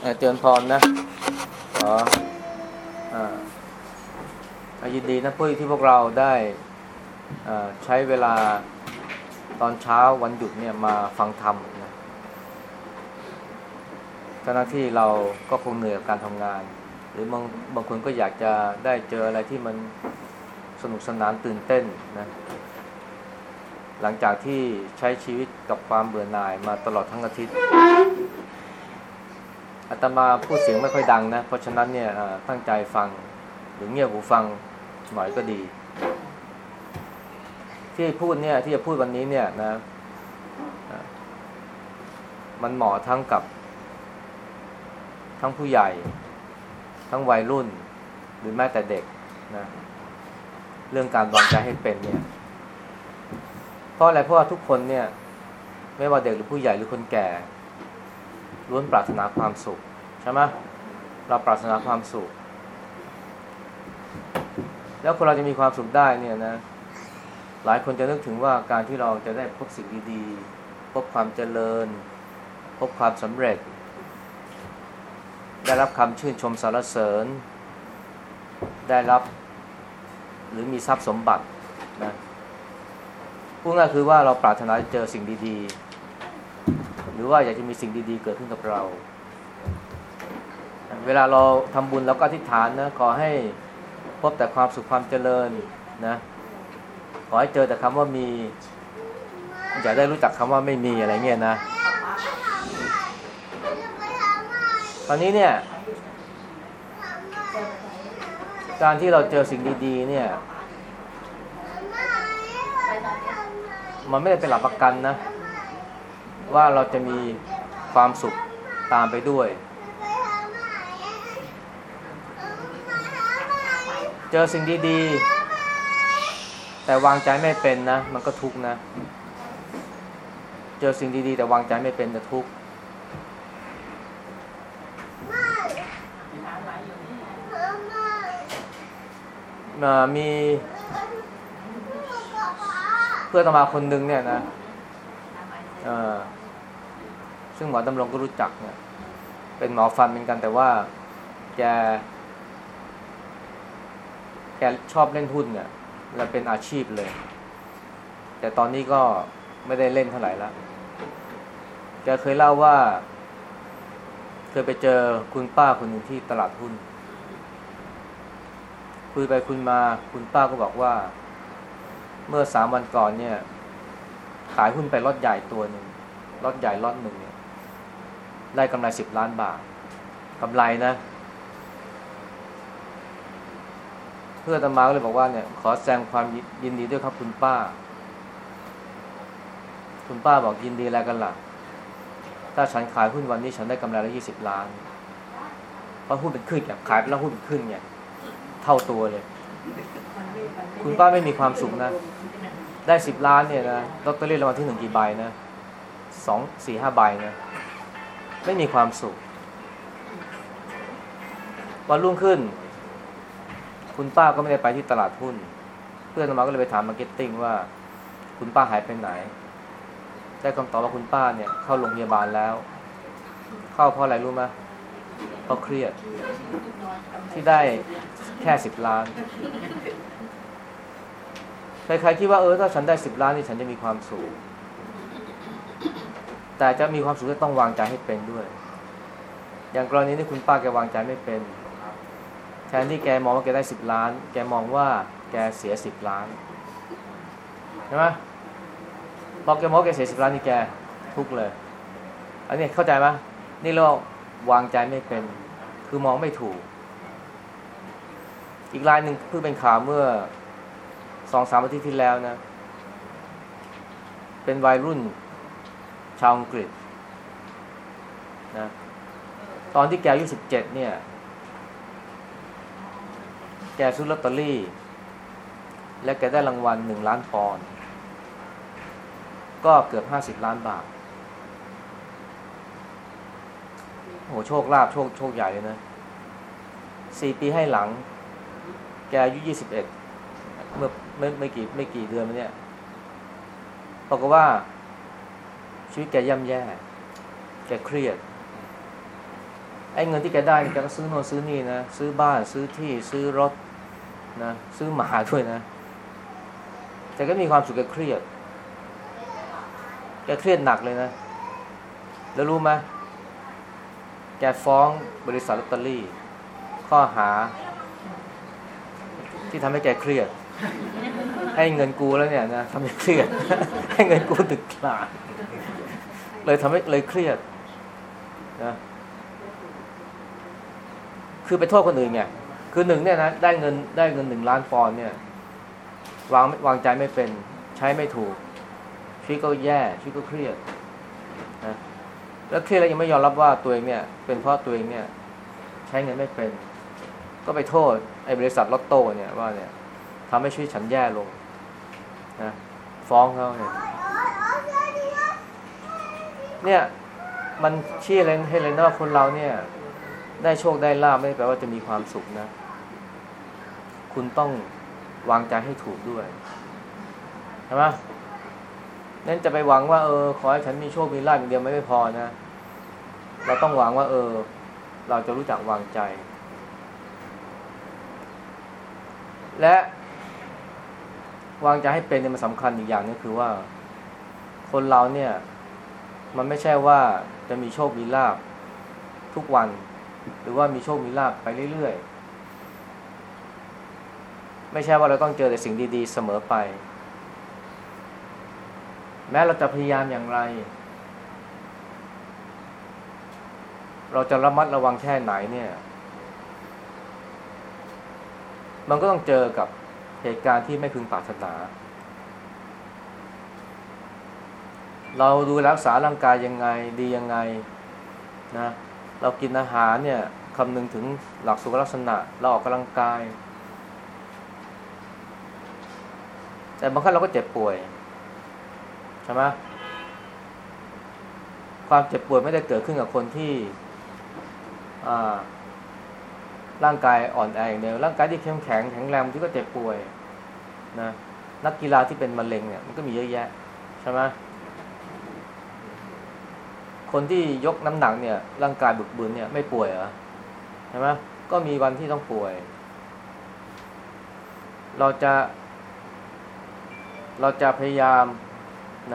เอ่อเตือนพรนะขออ่าอ่ายินดีนะพวกที่พวกเราได้ใช้เวลาตอนเช้าวันหยุดเนี่ยมาฟังธรรมนะขณะที่เราก็คงเหนื่อยกับการทำงาน หรือบางบางคนก็อยากจะได้เจออะไรที่มันสนุกสนานตื่นเต้นนะหลังจากที่ใช้ชีวิตกับความเบื่อหน่ายมาตลอดทั้งอาทิตย์ อาตมาพูดเสียงไม่ค่อยดังนะ เพราะฉะนั้นเนี่ยตั้งใจฟังหรือเงียบหูฟังหน่อยก็ดี ที่พูดเนี่ย ที่จะพูดวันนี้เนี่ยนะมันเหมาะทั้งกับ ทั้งผู้ใหญ่ ทั้งวัยรุ่น หรือแม้แต่เด็กนะเรื่องการวางใจให้เป็นเนี่ยเพราะอะไรเพราะว่าทุกคนเนี่ย ไม่ว่าเด็กหรือผู้ใหญ่หรือคนแก่ ล้วนปรารถนาความสุขใช่ไหมเราปรารถนาความสุข แล้วคนเราจะมีความสุขได้เนี่ยนะ หลายคนจะนึกถึงว่าการที่เราจะได้พบสิ่งดีๆ พบความเจริญ พบความสำเร็จ ได้รับคำชื่นชมสรรเสริญ ได้รับหรือมีทรัพย์สมบัตินะพูดง่ายคือว่าเราปรารถนาจะเจอสิ่งดีๆ หรือว่าอยากจะมีสิ่งดีๆ เกิดขึ้นกับเรา เวลาเราทำบุญเราก็อธิษฐานนะขอให้พบแต่ความสุขความเจริญนะขอให้เจอแต่คำว่ามีอย่าได้รู้จักคำว่าไม่มีอะไรเงี้ยนะตอนนี้เนี่ย การที่เราเจอสิ่งดี ๆ เนี่ย มันไม่ได้เป็นหลักประกันนะ ว่าเราจะมีความสุขตามไปด้วย เจอสิ่งดีๆ แต่วางใจไม่เป็นนะ มันก็ทุกข์นะ เจอสิ่งดีๆ แต่วางใจไม่เป็นจะทุกข์อ่ามีเพื่อนตมาคนหนึ่งเนี่ยนะ เอ่อ ซึ่งหมอดำรงก็รู้จักเนี่ย เป็นหมอฟันเหมือนกันแต่ว่าแก แกชอบเล่นหุ้นเนี่ย และเป็นอาชีพเลย แต่ตอนนี้ก็ไม่ได้เล่นเท่าไหร่แล้วแกเคยเล่าว่า เคยไปเจอคุณป้าคนหนึ่งที่ตลาดหุ้น คุยไปคุยมาคุณป้าก็บอกว่า เมื่อสามวันก่อนเนี่ย ขายหุ้นไปล็อตใหญ่ตัวหนึ่งล็อตใหญ่ล็อตหนึ่งเได้กำไรสิบล้านบาทกำไรนะ เพื่อนตมาก็เลยบอกว่าเนี่ย ขอแสดงความยินดีด้วยครับคุณป้า คุณป้าบอกยินดีอะไรกันล่ะ ถ้าฉันขายหุ้นวันนี้ฉันได้กำไรละยี่สิบล้าน เพราะหุ้นเป็นขึ้นไงขายไปแล้วหุ้นเป็นขึ้นไงเท่าตัวเลย คุณป้าไม่มีความสุขนะ ได้สิบล้านเนี่ยนะลอตเตอรี่รางวัลที่หนึ่งกี่ใบนะสองสี่ห้าใบนะ ไม่มีความสุข วันรุ่งขึ้น คุณป้าก็ไม่ได้ไปที่ตลาดหุ้น เพื่อนมาก็เลยไปถาม marketing ว่า คุณป้าหายไปไหน ได้คำตอบว่าคุณป้าเนี่ย เข้าโรงพยาบาลแล้ว เข้าเพราะอะไรรู้ไหมเพราะเครียด ที่ได้แค่สิบล้านใครๆคิดว่าเออถ้าฉันได้สิบล้านนี่ฉันจะมีความสุข แต่จะมีความสุขก็ต้องวางใจให้เป็นด้วย อย่างกรณีนี้คุณป้าแกวางใจไม่เป็น แทนที่แกมองว่าแกได้สิบล้าน แกมองว่าแกเสียสิบล้านใช่ไหมพอแกมองแกเสียสิบล้านนี่แกทุกเลย อันนี้เข้าใจไหมนี่เราวางใจไม่เป็น คือมองไม่ถูก อีกรายหนึ่งเพิ่งเป็นข่าวเมื่อสองสามอาทิตย์ที่แล้วนะ เป็นวัยรุ่น ชาวอังกฤษนะตอนที่แกอายุสิบเจ็ดเนี่ย แกซื้อลอตเตอรี่ และแกได้รางวัลหนึ่งล้านปอนด์ก็เกือบห้าสิบล้านบาทโอ้โหโชคลาภโชคโชคใหญ่เลยนะสี่ปีให้หลัง แกอายุยี่สิบเอ็ดเมื่อไม่ไม่กี่ไม่กี่เดือนมาเนี่ยบอกว่า ชีวิตแกย่ำแย่ แกเครียด ไอ้เงินที่แกได้แกก็ซื้อโน่นซื้อนี่นะ ซื้อบ้านซื้อที่ซื้อรถนะ ซื้อหมาด้วยนะ แต่ก็มีความสุขแกเครียด แกเครียดหนักเลยนะ แล้วรู้ไหมแกฟ้องบริษัทลอตเตอรี่ ข้อหา ที่ทำให้แกเครียด ให้เงินกูแล้วเนี่ยนะทำให้เครียด ให้เงินกูตึกขลาด เลยทำให้เลยเครียดนะคือไปโทษคนอื่นไงคือหนึ่งเนี่ยนะได้เงินได้เงินหนึ่งล้านปอนเนี่ย วางวางใจไม่เป็น ใช้ไม่ถูกชีวิตก็แย่ชีวิตก็เครียดนะแล้วเครียดแล้วยังไม่ยอมรับว่าตัวเองเนี่ย เป็นเพราะตัวเองเนี่ย ใช้เงินไม่เป็น ก็ไปโทษไอ้บริษัทลอตโต้เนี่ยว่าเนี่ยทำให้ชีวิตฉันแย่ลงนะฟ้องเขาเนี่ย เนี่ยมันชี้เลยให้เลยนะว่าคนเราเนี่ย ได้โชคได้ลาบไม่ได้แปลว่าจะมีความสุขนะ คุณต้องวางใจให้ถูกด้วยใช่ไหมนั่นจะไปหวังว่าเออขอให้ฉันมีโชคมีลาบอย่างเดียวไม่ไม่พอนะ เราต้องหวังว่า เออ เราจะรู้จักวางใจ และวางใจให้เป็นเนี่ยมันสำคัญอีกอย่างนึงคือว่า คนเราเนี่ย มันไม่ใช่ว่าจะมีโชคมีลาบทุกวัน หรือว่ามีโชคมีลาบไปเรื่อยๆ ไม่ใช่ว่าเราต้องเจอแต่สิ่งดีๆ เสมอไป แม้เราจะพยายามอย่างไร เราจะระมัดระวังแค่ไหนเนี่ย มันก็ต้องเจอกับเหตุการณ์ที่ไม่พึงปรารถนา เราดูรักษาร่างกายยังไงดียังไงนะเรากินอาหารเนี่ยคำนึงถึงหลักสุขลักษณะ เราออกกำลังกาย แต่บางครั้งเราก็เจ็บป่วยใช่ไหมความเจ็บป่วยไม่ได้เกิดขึ้นกับคนที่ร่างกายอ่อนแออย่างเดียวร่างกายที่เข้มแข็งแข็งแรงที่ก็เจ็บป่วยนะนักกีฬาที่เป็นมะเร็งเนี่ยมันก็มีเยอะแยะใช่ไหม คนที่ยกน้ำหนักเนี่ย ร่างกายบึกบึนเนี่ยไม่ป่วยเหรอใช่ไหมก็มีวันที่ต้องป่วย เราจะ เราจะพยายาม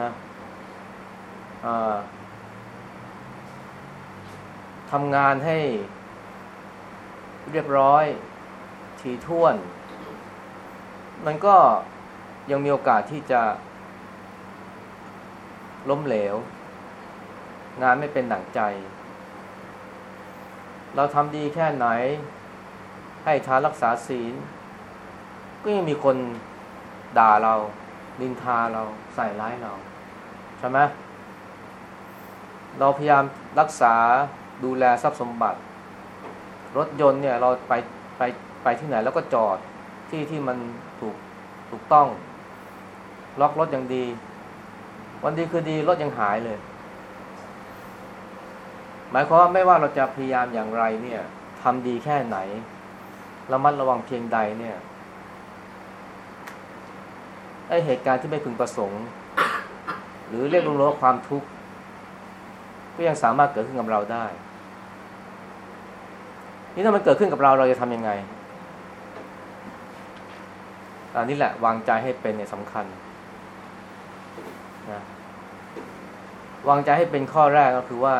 นะทำงานให้เรียบร้อยทีท่วน มันก็ยังมีโอกาสที่จะล้มเหลว งานไม่เป็นหนังใจ เราทำดีแค่ไหน ให้ทานรักษาศีล ก็ยังมีคนด่าเรานินทาเราใส่ร้ายเรา ใช่ไหมเราพยายามรักษาดูแลทรัพย์สมบัติ รถยนต์เนี่ยเราไปไปไปที่ไหนแล้วก็จอดที่ที่มันถูกถูกต้อง ล็อกรถอย่างดี วันดีคือดีรถยังหายเลย หมายความว่าไม่ว่าเราจะพยายามอย่างไรเนี่ยทำดีแค่ไหนระมัดระวังเพียงใดเนี่ยไอเหตุการณ์ที่ไม่พึงประสงค์ หรือเรียกรวมๆความทุกข์ก็ยังสามารถเกิดขึ้นกับเราได้ นี่ถ้ามันเกิดขึ้นกับเราเราจะทำยังไงอันนี้แหละวางใจให้เป็นเนี่ยสำคัญนะวางใจให้เป็นข้อแรกก็คือว่า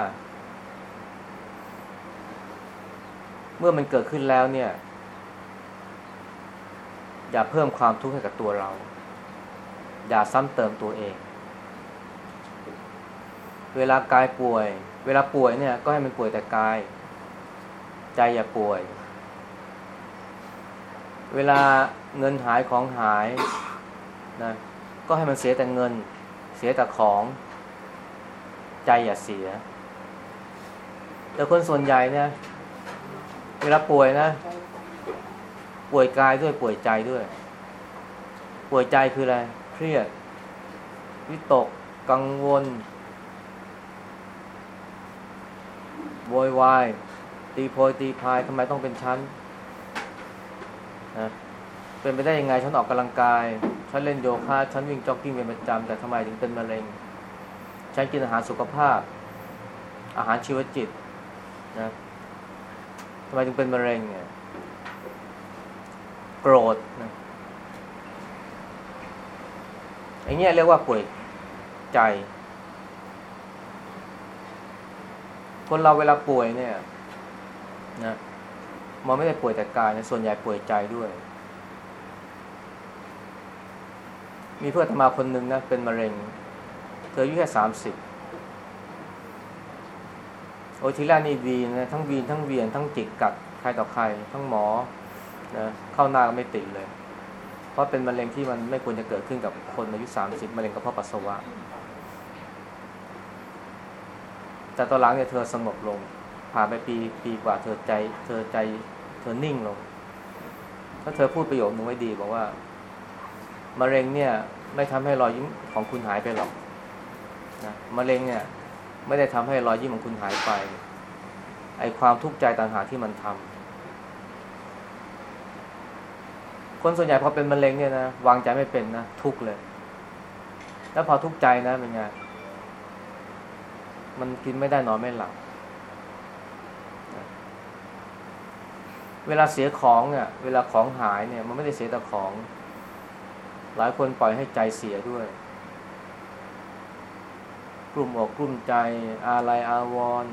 เมื่อมันเกิดขึ้นแล้วเนี่ย อย่าเพิ่มความทุกข์ให้กับตัวเรา อย่าซ้ำเติมตัวเอง เวลากายป่วย เวลาป่วยเนี่ย ก็ให้มันป่วยแต่กาย ใจอย่าป่วย เวลาเงินหายของหายนะก็ให้มันเสียแต่เงิน เสียแต่ของ ใจอย่าเสีย แต่คนส่วนใหญ่เนี่ย เวลาป่วยนะ ป่วยกายด้วยป่วยใจด้วย ป่วยใจคืออะไร เครียด วิตก กังวลโวยวาย ตีโพยตีพายทำไมต้องเป็นชั้นนะเป็นไปได้ยังไงฉันออกกำลังกาย ฉันเล่นโยคะฉันวิ่งจ็อกกิ้งเป็นประจำแต่ทำไมถึงเป็นมะเร็ง ฉันกินอาหารสุขภาพ อาหารชีวจิตนะ ทำไมถึงเป็นมะเร็งเนี่ยโกรธนะไอย่างเงี้ยเรียกว่าป่วยใจ คนเราเวลาป่วยเนี่ยนะมันไม่ได้ป่วยแต่กายนะส่วนใหญ่ป่วยใจด้วย มีเพื่อนธรรมาคนหนึ่งนะเป็นมะเร็ง เธออายุแค่สามสิบ อ้ทีแรกนี่วีนนะทั้งวีนทั้งเวียนทั้งจิกกัดใครต่อใคร ทั้งหมอนะเข้าหน้าก็ไม่ติดเลย เพราะเป็นมะเร็งที่มันไม่ควรจะเกิดขึ้นกับคนอายุสามสิบมะเร็งกระเพาะปัสสาวะ แต่ตอนหลังเนี่ยเธอสงบลง ผ่านไปปีปีกว่าเธอใจ เธอใจเธอนิ่งลงถ้าเธอพูดประโยคนึงไว้ดีบอกว่ามะเร็งเนี่ย ไม่ทำให้รอยยิ้มของคุณหายไปหรอกนะมะเร็งเนี่ย ไม่ได้ทำให้รอยยิ้มของคุณหายไป ไอความทุกข์ใจต่างหากที่มันทำคนส่วนใหญ่พอเป็นมะเร็งเนี่ยนะวางใจไม่เป็นนะทุกเลย แล้วพอทุกข์ใจนะเป็นไงมันกินไม่ได้นอนไม่หลับเวลาเสียของเนี่ยเวลาของหายเนี่ย มันไม่ได้เสียแต่ของ หลายคนปล่อยให้ใจเสียด้วย กลุ่มอกกลุ่มใจ อาลัยอาวรณ์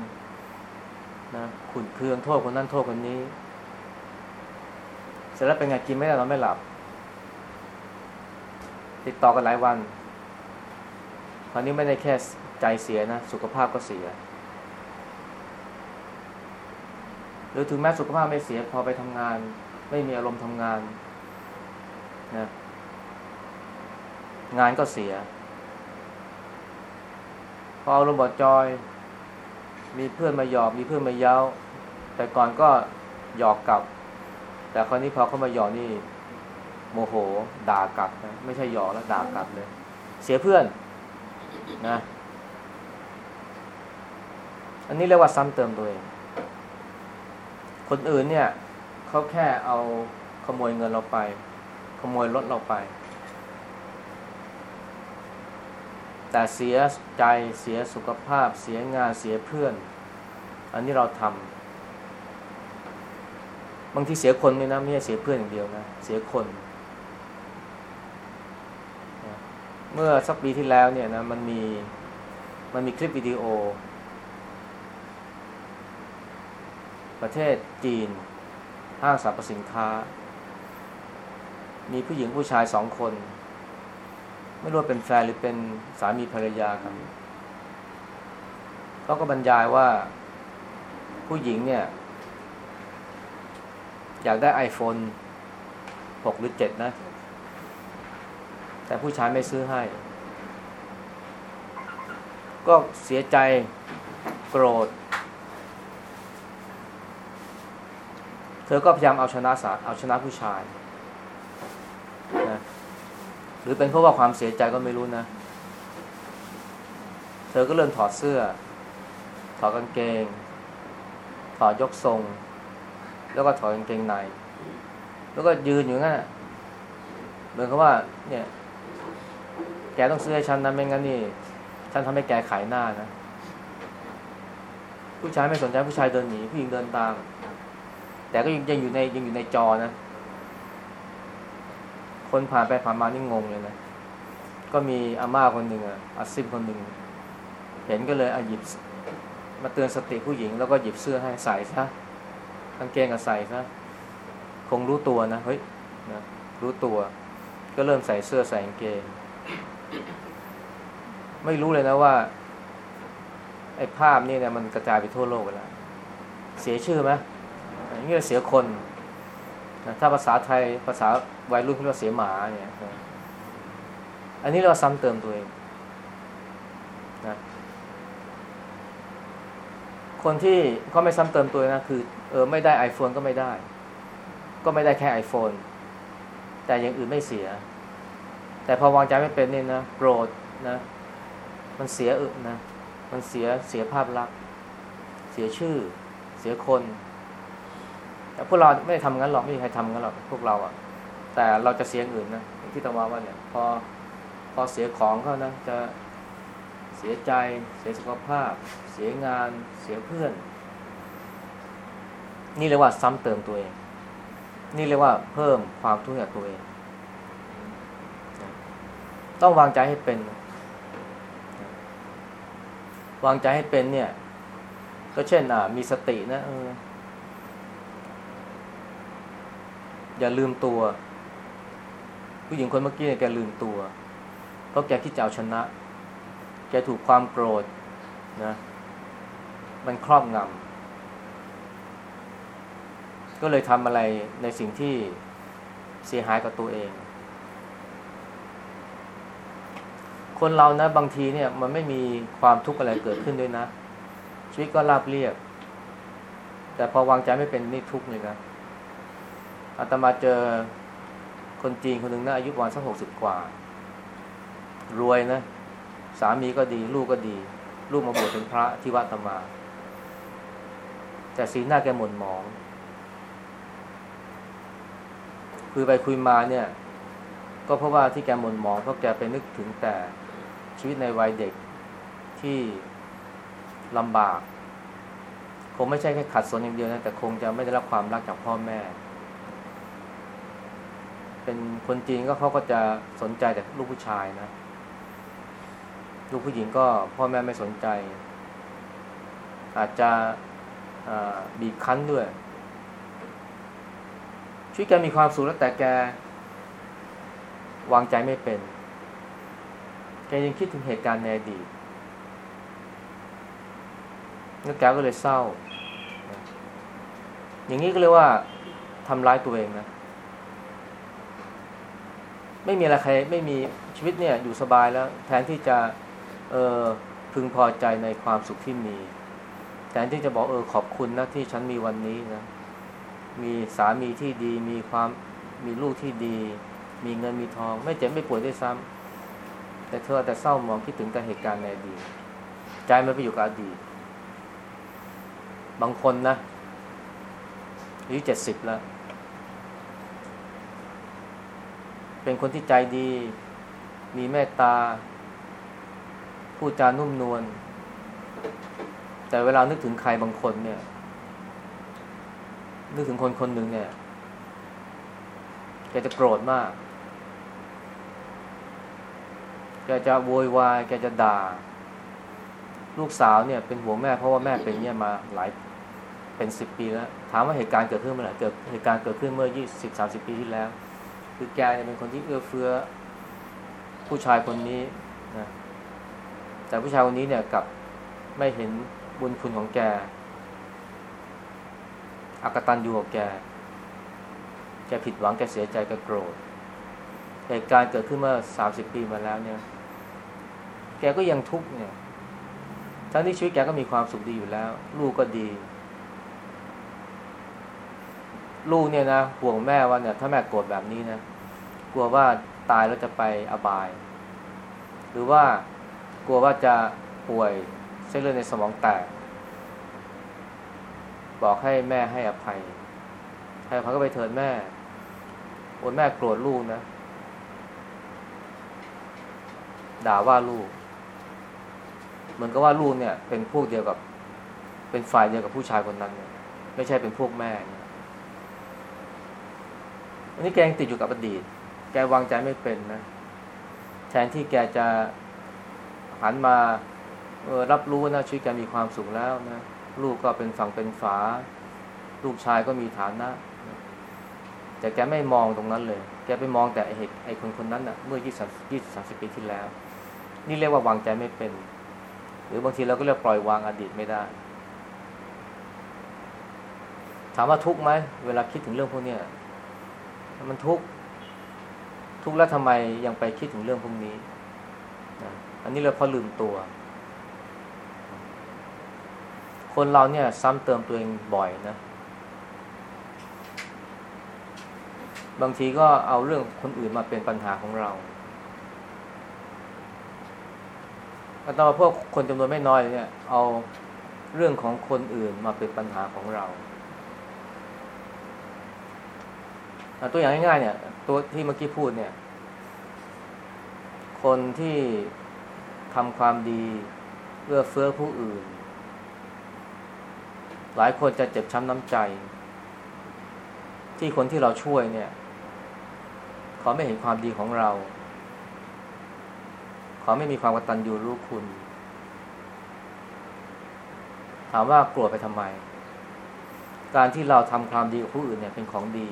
นะขุนเคืองโทษคนนั้นโทษคนนี้ เสร็จแล้วเป็นไงกินไม่ได้นอนไม่หลับ ติดต่อกันหลายวันคราวนี้ไม่ได้แค่ใจเสียนะ สุขภาพก็เสีย หรือถึงแม้สุขภาพไม่เสียพอไปทำงาน ไม่มีอารมณ์ทำงานนะงานก็เสีย พออารมบอดจอย มีเพื่อนมาหยอกมีเพื่อนมาเย้า แต่ก่อนก็หยอกกลับ แต่คราวนี้พอเขามาหยอกนี่ โมโห ด่ากลับนะไม่ใช่หยอกแล้วด่ากลับเลย เสียเพื่อนนะ อันนี้เรียกว่าซ้ำเติมตัวเองคนอื่นเนี่ยเขาแค่เอาขโมยเงินเราไป ขโมยรถเราไป แต่เสียใจเสียสุขภาพ เสียงานเสียเพื่อน อันนี้เราทำบางทีเสียคนไม่นะไม่ใช่เสียเพื่อนอย่างเดียวนะเสียคน เมื่อสักปีที่แล้วเนี่ยนะมันมีมันมีคลิปวิดีโอ ประเทศจีนห้างสรรพสินค้า มีผู้หญิงผู้ชายสองคน ไม่รู้เป็นแฟนหรือเป็นสามีภรรยากันเขาก็บรรยายว่าผู้หญิงเนี่ย อยากได้ iPhone 6 หรือ 7 นะ แต่ผู้ชายไม่ซื้อให้ ก็เสียใจโกรธ เธอก็พยายามเอาชนะสาเอาชนะผู้ชายนะ หรือเป็นเพราะว่าความเสียใจก็ไม่รู้นะ เธอก็เริ่มถอดเสื้อ ถอดกางเกง ถอดยกทรง แล้วก็ถอดกางเกงใน แล้วก็ยืนอยู่งั้นเหมือนกับว่า เนี่ย แกต้องซื้อให้ฉันนะไม่งั้นนี่ ฉันทำให้แกขายหน้านะผู้ชายไม่สนใจผู้ชายเดินหนีผู้หญิงเดินตาม แต่ก็ยังอยู่ในยังอยู่ในจอนะ คนผ่านไปผ่านมานี่งงเลยนะ ก็มีอาม่าคนหนึ่งอะอาซิมคนหนึ่ง เห็นก็เลยอหยิบมาเตือนสติผู้หญิง แล้วก็หยิบเสื้อให้ใส่ซะกางเกงก็ใส่ซะคงรู้ตัวนะเฮ้ยนะรู้ตัว ก็เริ่มใส่เสื้อใส่กางเกง ไม่รู้เลยนะว่า ไอ้ภาพนี่เนี่ยมันกระจายไปทั่วโลกไปแล้ว เสียชื่อไหมอย่างนี้เสียคนนะถ้าภาษาไทยภาษา วัยรุ่นเขาเรียกว่าเสียหมาเนี่ยอันนี้เราซ้ำเติมตัวเองนะคนที่เขาไม่ซ้ำเติมตัวนะคือเออไม่ได้ iPhone ก็ไม่ได้ ก็ไม่ได้แค่ iPhone แต่อย่างอื่นไม่เสีย แต่พอวางใจไม่เป็นนี่นะโกรธนะ มันเสียอึนะ มันเสียเสียภาพลักษณ์เสียชื่อ เสียคน แต่พวกเราไม่ได้ทำงั้นหรอกไม่มีใครทำงั้นหรอกพวกเราอะ แต่เราจะเสียอื่นนะที่ตะวันว่าเนี่ยพอพอเสียของเขานะจะเสียใจ เสียสุขภาพ เสียงาน เสียเพื่อน นี่เรียกว่าซ้ำเติมตัวเอง นี่เรียกว่าเพิ่มความทุกข์ให้ตัวเอง ต้องวางใจให้เป็น วางใจให้เป็นเนี่ย ก็เช่นอ่ามีสตินะเอออย่าลืมตัว ผู้หญิงคนเมื่อกี้เนี่ยแกลืมตัว เพราะแกคิดจะเอาชนะ แกถูกความโกรธนะมันครอบงำก็เลยทำอะไรในสิ่งที่เสียหายกับตัวเอง คนเรานะบางทีเนี่ยมันไม่มีความทุกข์อะไรเกิดขึ้นด้วยนะ ชีวิตก็ราบเรียบ แต่พอวางใจไม่เป็นนี่ทุกข์เลยนะอาตมาเจอ คนจีนคนหนึ่งนะอายุประมาณสักหกสิบกว่า รวยนะ สามีก็ดี ลูกก็ดี ลูกมาบวชเป็นพระที่วัดอาตมา แต่สีหน้าแกหม่นหมอง คุยไปคุยมาเนี่ย ก็เพราะว่าที่แกหม่นหมองเพราะแกไปนึกถึงแต่ชีวิตในวัยเด็กที่ลำบาก คงไม่ใช่แค่ขัดสนอย่างเดียวนะแต่คงจะไม่ได้รับความรักจากพ่อแม่ เป็นคนจีนก็เขาก็จะสนใจแต่ลูกผู้ชายนะ ลูกผู้หญิงก็พ่อแม่ไม่สนใจ อาจจะบีบคั้นด้วยชีวิตแกมีความสุขแล้วแต่แก วางใจไม่เป็น แกยังคิดถึงเหตุการณ์ในอดีตแล้วแกก็เลยเศร้า อย่างนี้ก็เรียกว่าทำร้ายตัวเองนะ ไม่มีอะไรใครไม่มีชีวิตเนี่ยอยู่สบายแล้ว แทนที่จะเออพึงพอใจในความสุขที่มี แทนที่จะบอกเออขอบคุณนะที่ฉันมีวันนี้นะมีสามีที่ดี มีความมีลูกที่ดี มีเงินมีทอง ไม่เจ็บไม่ป่วยด้วยซ้ำแต่เธอแต่เศร้ามองคิดถึงแต่เหตุการณ์ในอดีตใจมันไปอยู่กับอดีตบางคนนะอายุเจ็ดสิบแล้ว เป็นคนที่ใจดี มีเมตตาพูดจานุ่มนวล แต่เวลานึกถึงใครบางคนเนี่ย นึกถึงคนคนหนึ่งเนี่ยแกจะโกรธมาก แกจะโวยวาย แกจะด่า ลูกสาวเนี่ยเป็นห่วแม่เพราะว่าแม่เป็นเนี่ยมาหลายเป็นสิบปีแล้ว ถามว่าเหตุการณ์เกิดขึ้นเมื่อไหร่เกิดเหตุการณ์เกิดขึ้นเมื่อยี่สิบสามสิบปีที่แล้ว คือแกเนี่ยเป็นคนที่เอื้อเฟื้อผู้ชายคนนี้นะแต่ผู้ชายคนนี้เนี่ยกับไม่เห็นบุญคุณของแกอากตันอยู่กับแก แกผิดหวังแกเสียใจแกโกรธเหตุการณ์เกิดขึ้นเมื่อสามสิบปีมาแล้วเนี่ย แกก็ยังทุกข์เนี่ย ทั้งที่ชีวิตแกก็มีความสุขดีอยู่แล้ว ลูกก็ดี ลูกเนี่ยนะห่วงแม่ว่าเนี่ยถ้าแม่โกรธแบบนี้นะกลัวว่าตายแล้วจะไปอบาย หรือว่ากลัวว่าจะป่วยเส้นเลือดในสมองแตก บอกให้แม่ให้อภัยให้อภัยก็ไปเถิดแม่โอนแม่โกรธลูกนะ ด่าว่าลูก เหมือนกับว่าลูกเนี่ย เป็นพวกเดียวกับ เป็นฝ่ายเดียวกับผู้ชายคนนั้นเนี่ยไม่ใช่เป็นพวกแม่เนี่ย อันนี้แกยังติดอยู่กับอดีต แกวางใจไม่เป็นนะ แทนที่แกจะหันมาออรับรู้นะชีวิตแกมีความสุขแล้วนะ ลูกก็เป็นฝั่งเป็นฝา ลูกชายก็มีฐานะ แต่แกไม่มองตรงนั้นเลย แกไปมองแต่ไอ้ไอ้คนคนนั้นนะ่ะ เมื่อยี่สิบยี่สิบสามสิบปีที่แล้ว นี่เรียกว่าวางใจไม่เป็น หรือบางทีเราก็เรียกปล่อยวางอดีตไม่ได้ ถามว่าทุกไหมเวลาคิดถึงเรื่องพวกนี้ มันทุกข์ทุกข์แล้วทำไมยังไปคิดถึงเรื่องพวกนี้นะอันนี้เราเพราะลืมตัว คนเราเนี่ย ซ้ำเติมตัวเองบ่อยนะ บางทีก็เอาเรื่องคนอื่นมาเป็นปัญหาของเราแต่ว่าพวกคนจำนวนไม่น้อยเนี่ย เอาเรื่องของคนอื่นมาเป็นปัญหาของเรา ตัวอย่างง่ายๆเนี่ย ตัวที่เมื่อกี้พูดเนี่ย คนที่ทำความดีเอื้อเฟื้อผู้อื่น หลายคนจะเจ็บช้ำน้ำใจ ที่คนที่เราช่วยเนี่ยเขาไม่เห็นความดีของเราเขาไม่มีความกตัญญูรู้คุณ ถามว่ากลัวไปทำไม การที่เราทำความดีกับผู้อื่นเนี่ยเป็นของดี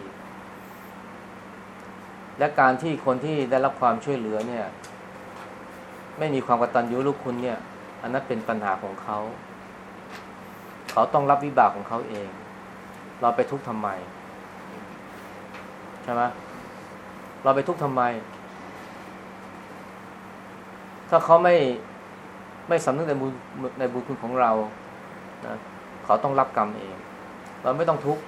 และการที่คนที่ได้รับความช่วยเหลือเนี่ย ไม่มีความกตัญญูรู้คุณเนี่ย อันนั้นเป็นปัญหาของเขา เขาต้องรับวิบากของเขาเอง เราไปทุกข์ทำไมใช่ไหมเราไปทุกข์ทำไม ถ้าเขาไม่ไม่สำนึกในบุญในบุญคุณของเรานะเขาต้องรับกรรมเอง เราไม่ต้องทุกข์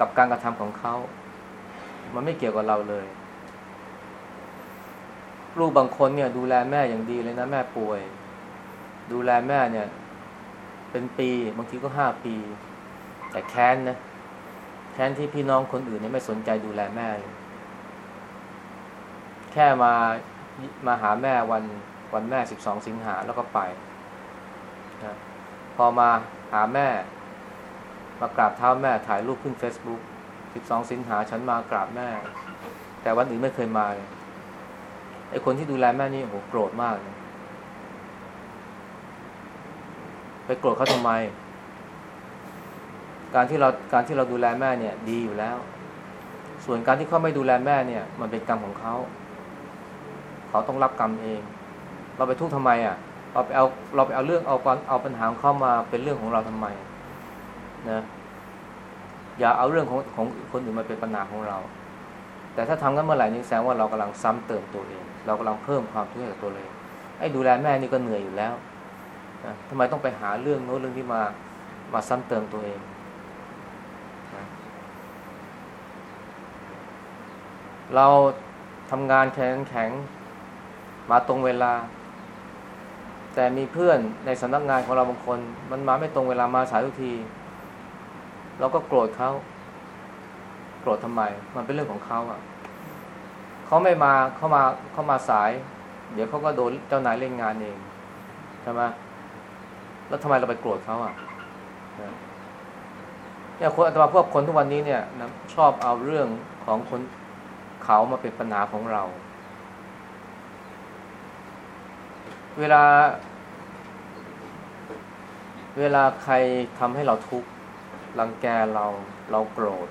กับการกระทำของเขา มันไม่เกี่ยวกับเราเลย ลูกบางคนเนี่ย ดูแลแม่อย่างดีเลยนะ แม่ป่วย ดูแลแม่เนี่ย เป็นปีบางทีก็ห้าปี แต่แค้นนะแค้นที่พี่น้องคนอื่นเนี่ยไม่สนใจดูแลแม่เลยแค่มามาหาแม่วันวันแม่สิบสองสิงหาแล้วก็ไปนะพอมาหาแม่ มากราบเท้าแม่ถ่ายรูปขึ้น Facebook สิบสองสิงหาฉันมากราบแม่ แต่วันอื่นไม่เคยมาเลยไอ้คนที่ดูแลแม่นี่โหโกรธมากเลยไปโกรธเขาทำไม การที่เราการที่เราดูแลแม่เนี่ย ดีอยู่แล้ว ส่วนการที่เขาไม่ดูแลแม่เนี่ย มันเป็นกรรมของเขา เขาต้องรับกรรมเอง เราไปทุกข์ทำไมอะ เราไปเอาเราไปเอาเรื่องเอาเอาปัญหาของเขามาเป็นเรื่องของเราทำไมนะ อย่าเอาเรื่องของของคนอื่นมาเป็นปัญหาของเรา แต่ถ้าทำกันเมื่อไหร่นี่แสดงว่าเรากำลังซ้ำเติมตัวเอง เรากำลังเพิ่มความทุกข์ให้กับตัวเองไอ้ดูแลแม่นี่ก็เหนื่อยอยู่แล้วนะทำไมต้องไปหาเรื่องโน้นเรื่องที่มามาซ้ำเติมตัวเองนะเราทำงานแข็งแข็งมาตรงเวลา แต่มีเพื่อนในสำนักงานของเราบางคน มันมาไม่ตรงเวลามาสายทุกที เราก็โกรธเขาโกรธทำไม มันเป็นเรื่องของเขาอะเขาไม่มาเขามาเขามาสาย เดี๋ยวเขาก็โดนเจ้านายเล่นงานเองใช่ไหมแล้วทำไมเราไปโกรธเขาอะเนี่ยคนอาตมาพวกคนทุกวันนี้เนี่ยนะชอบเอาเรื่องของคนเขามาเป็นปัญหาของเรา เวลา เวลาใครทำให้เราทุกข์ รังแกเราเราโกรธ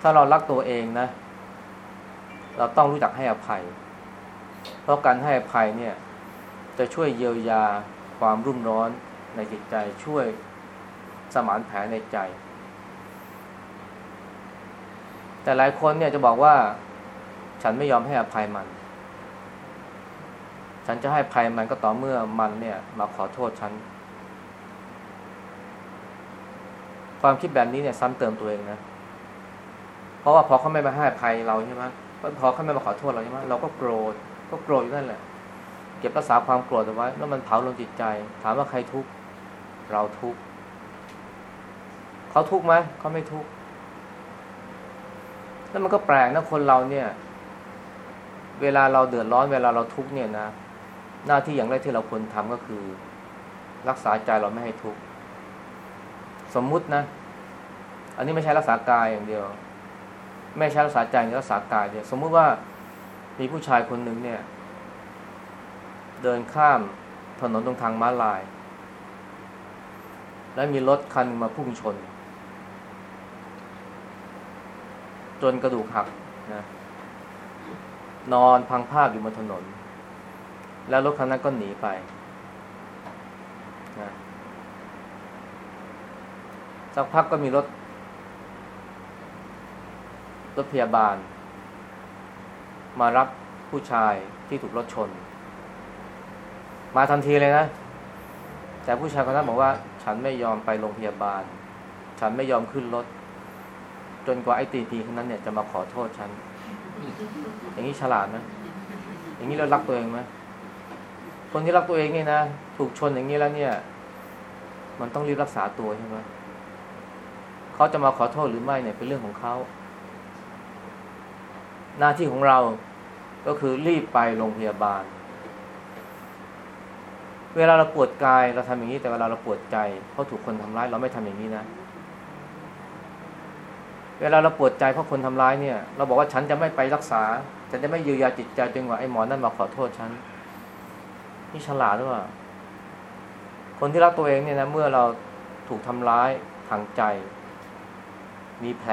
ถ้าเรารักตัวเองนะ เราต้องรู้จักให้อภัย เพราะการให้อภัยเนี่ย จะช่วยเยียวยาความรุ่มร้อนในจิตใจช่วยสมานแผลในใจ แต่หลายคนเนี่ยจะบอกว่าฉันไม่ยอมให้อภัยมัน ฉันจะให้อภัยมันก็ต่อเมื่อมันเนี่ย มาขอโทษฉัน ความคิดแบบนี้เนี่ยซ้ำเติมตัวเองนะ เพราะว่าพอเขาไม่มาให้ภัยเราใช่ไหมพอเขาไม่มาขอโทษเราใช่ไหมเราก็โกรธ ก็โกรธอยู่นั่นแหละ เก็บรักษาความโกรธเอาไว้ แล้วมันเผาลงจิตใจ ถามว่าใครทุกข์ เราทุกข์ เขาทุกข์ไหม เขาไม่ทุกข์ แล้วมันก็แปลกนะคนเราเนี่ย เวลาเราเดือดร้อน เวลาเราทุกข์เนี่ยนะ หน้าที่อย่างแรกที่เราควรทำก็คือ รักษาใจเราไม่ให้ทุกข์ สมมุตินะ อันนี้ไม่ใช่รักษากายอย่างเดียว ไม่ใช่รักษาใจรักษากายเดียวสมมุติว่ามีผู้ชายคนหนึ่งเนี่ย เดินข้ามถนนตรงทางม้าลาย แล้วมีรถคันมาพุ่งชน จนกระดูกหักนะนอนพังภาพอยู่บนถนน แล้วรถคันนั้นก็หนีไปนะ สักพักก็มีรถ รถพยาบาล มารับผู้ชายที่ถูกรถชน มาทันทีเลยนะ แต่ผู้ชายคนนั้นบอกว่า ฉันไม่ยอมไปโรงพยาบาล ฉันไม่ยอมขึ้นรถ จนกว่าไอ้ตีพีคนนั้นเนี่ยจะมาขอโทษฉัน อย่างนี้ฉลาดไหมอย่างนี้เรารักตัวเองไหมคนที่รักตัวเองเนี่ยนะ ถูกชนอย่างนี้แล้วเนี่ย มันต้องรีบรักษาตัวใช่ไหม เขาจะมาขอโทษหรือไม่เนี่ยเป็นเรื่องของเขาหน้าที่ของเราก็คือรีบไปโรงพยาบาล เวลาเราปวดกายเราทำอย่างนี้ แต่เวลาเราปวดใจเพราะถูกคนทำร้ายเราไม่ทำอย่างนี้นะ เวลาเราปวดใจเพราะคนทำร้ายเนี่ย เราบอกว่าฉันจะไม่ไปรักษา ฉันจะไม่เยียวยาจิตใจจนกว่าไอ้หมอนั่นมาขอโทษฉันนี่ฉลาดหรือเปล่าคนที่รักตัวเองเนี่ยนะเมื่อเราถูกทำร้ายทางใจ มีแผล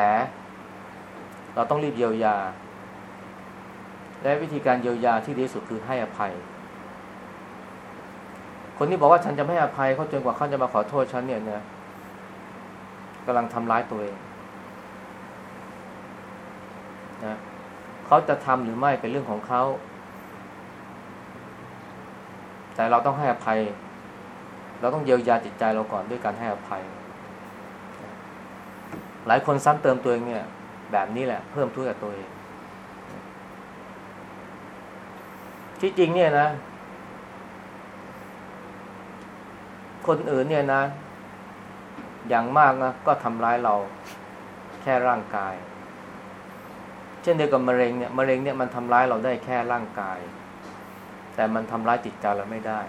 เราต้องรีบเยียวยา และวิธีการเยียวยาที่ดีสุดคือให้อภัย คนที่บอกว่าฉันจะไม่ให้อภัยเขาจนกว่าเขาจะมาขอโทษฉันเนี่ยนะกำลังทำร้ายตัวเองนะเขาจะทำหรือไม่เป็นเรื่องของเขา แต่เราต้องให้อภัย เราต้องเยียวยาจิตใจเราก่อนด้วยการให้อภัย หลายคนซ้ำเติมตัวเองเนี่ย แบบนี้แหละ เพิ่มทุกข์กับตัวเองที่จริงเนี่ยนะ คนอื่นเนี่ยนะ อย่างมากนะก็ทำร้ายเราแค่ร่างกาย เช่นเดียวกับมะเร็งเนี่ยมะเร็งเนี่ยมันทำร้ายเราได้แค่ร่างกาย แต่มันทำร้ายจิตใจเราไม่ได้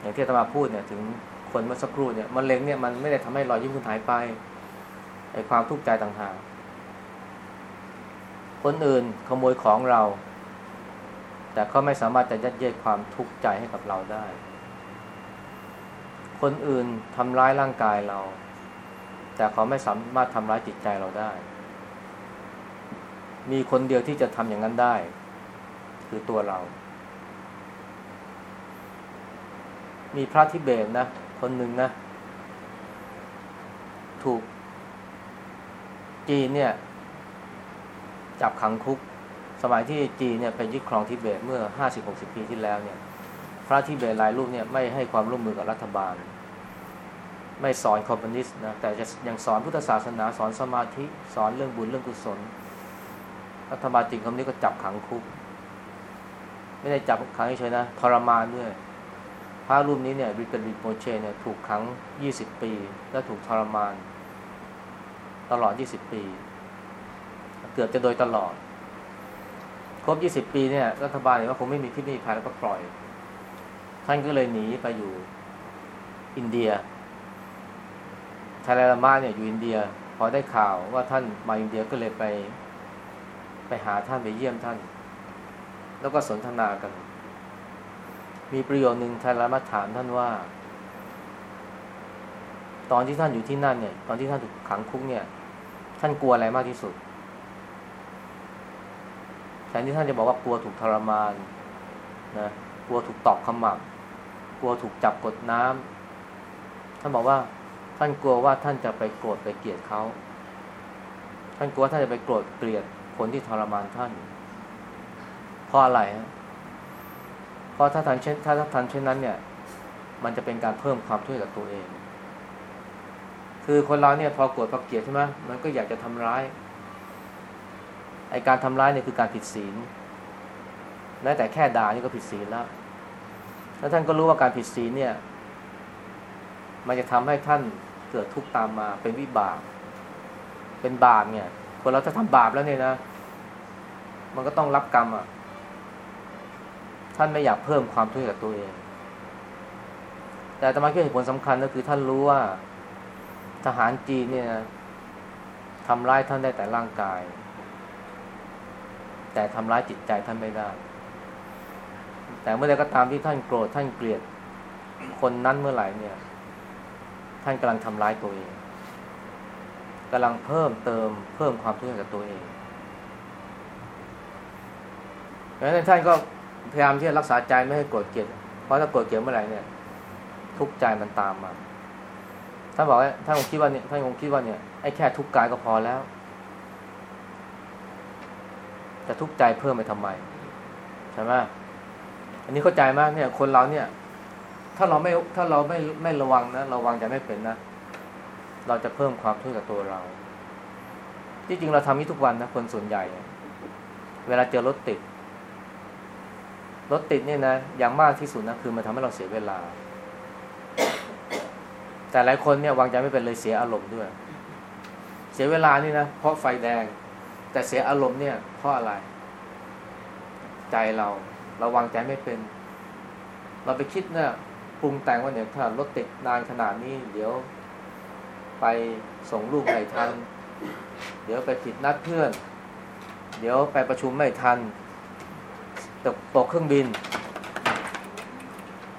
อย่างที่อาตมาพูดเนี่ย ถึงคนเมื่อสักครู่เนี่ยมะเร็งเนี่ยมันไม่ได้ทำให้รอยยิ้มคุณหายไป ไอ้ความทุกข์ใจต่างหากคนอื่นขโมยของเรา แต่เขาไม่สามารถจะยัดเยียดความทุกข์ใจให้กับเราได้ คนอื่นทำร้ายร่างกายเรา แต่เขาไม่สามารถทำร้ายจิตใจเราได้ มีคนเดียวที่จะทำอย่างนั้นได้ คือตัวเรา มีพระทิเบตนะ คนหนึ่งนะ ถูก จีนเนี่ยจับขังคุก สมัยที่จีนเนี่ยไปยึดครองทิเบตเมื่อห้าสิบหกสิบปีที่แล้วเนี่ย พระทิเบตหลายรูปเนี่ยไม่ให้ความร่วมมือกับรัฐบาล ไม่สอนคอมมิวนิสต์นะแต่จะยังสอนพุทธศาสนาสอนสมาธิสอนเรื่องบุญเรื่องกุศล รัฐบาลจีนคอมมิวนิสต์ก็จับขังคุก ไม่ได้จับขังเฉยๆนะทรมานด้วยพระรูปนี้เนี่ยริเกริโมเชเนี่ยถูกขังยี่สิบปี และถูกทรมาน ตลอดยี่สิบปี เกือบจะโดยตลอด ครบยี่สิบปีเนี่ยรัฐบาลเห็นว่าคงไม่มีพิษไม่มีภัยแล้วก็ปล่อย ท่านก็เลยหนีไปอยู่อินเดียทาราลามาเนี่ยอยู่อินเดีย พอได้ข่าวว่าท่านมาอินเดียก็เลยไป ไปหาท่านไปเยี่ยมท่าน แล้วก็สนทนากัน มีประโยชน์หนึ่งทารามาถามท่านว่า ตอนที่ท่านอยู่ที่นั่นเนี่ย ตอนที่ท่านถูกขังคุกเนี่ย ท่านกลัวอะไรมากที่สุดแทนที่ท่านจะบอกว่ากลัวถูกทรมานนะกลัวถูกตอกขมับกลัวถูกจับกดน้ำท่านบอกว่าท่านกลัวว่าท่านจะไปโกรธไปเกลียดเขา ท่านกลัวท่านจะไปโกรธเกลียดคนที่ทรมานท่าน เพราะอะไรฮะเพราะถ้าทำเช่นถ้าทำเช่นนั้นเนี่ย มันจะเป็นการเพิ่มความทุกข์กับตัวเอง คือคนเราเนี่ยพอโกรธพอเกลียดใช่ไหมมันก็อยากจะทำร้ายไอการทำร้ายเนี่ยคือการผิดศีลแม้แต่แค่ด่านี่ก็ผิดศีลแล้ว แล้วท่านก็รู้ว่าการผิดศีลเนี่ย มันจะทำให้ท่านเกิดทุกข์ตามมาเป็นวิบาก เป็นบาปเนี่ย คนเราถ้าทำบาปแล้วเนี่ยนะ มันก็ต้องรับกรรมอะ ท่านไม่อยากเพิ่มความทุกข์กับตัวเอง แต่ธรรมะที่เหตุผลสำคัญก็คือท่านรู้ว่า ทหารจีนเนี่ยทำร้ายท่านได้แต่ร่างกาย แต่ทำร้ายจิตใจท่านไม่ได้ แต่เมื่อใดก็ตามที่ท่านโกรธท่านเกลียด คนนั้นเมื่อไหร่เนี่ย ท่านกำลังทำร้ายตัวเองกำลังเพิ่มเติมเพิ่มความทุกข์ให้กับตัวเองดังนั้นท่านก็พยายามที่จะรักษาใจไม่ให้โกรธเกลียด เพราะถ้าโกรธเกลียดเมื่อไหร่เนี่ย ทุกข์ใจมันตามมา ท่านบอกว่าท่านคงคิดว่าเนี่ยท่านคงคิดว่าเนี่ยไอ้แค่ทุกข์กายก็พอแล้ว จะทุกข์ใจเพิ่มไปทำไมใช่ไหมอันนี้เข้าใจมากเนี่ย คนเราเนี่ย ถ้าเราไม่ถ้าเราไม่ไม่ระวังนะระวังจะไม่เป็นนะเราจะเพิ่มความทุกข์กับตัวเรา ที่จริงเราทำนี้ทุกวันนะคนส่วนใหญ่ เวลาเจอรถติดรถติดเนี่ยนะอย่างมากที่สุดนะคือมันทำให้เราเสียเวลา แต่หลายคนเนี่ยวางใจไม่เป็นเลยเสียอารมณ์ด้วย เสียเวลานี่นะเพราะไฟแดง แต่เสียอารมณ์เนี่ยเพราะอะไร ใจเราเราวางใจไม่เป็น เราไปคิดเนี่ยปรุงแต่งว่าเนี่ยถ้ารถติดนานขนาดนี้ เดี๋ยวไปส่งลูกไม่ทัน เดี๋ยวไปผิดนัดเพื่อน เดี๋ยวไปประชุมไม่ทันตกตกเครื่องบิน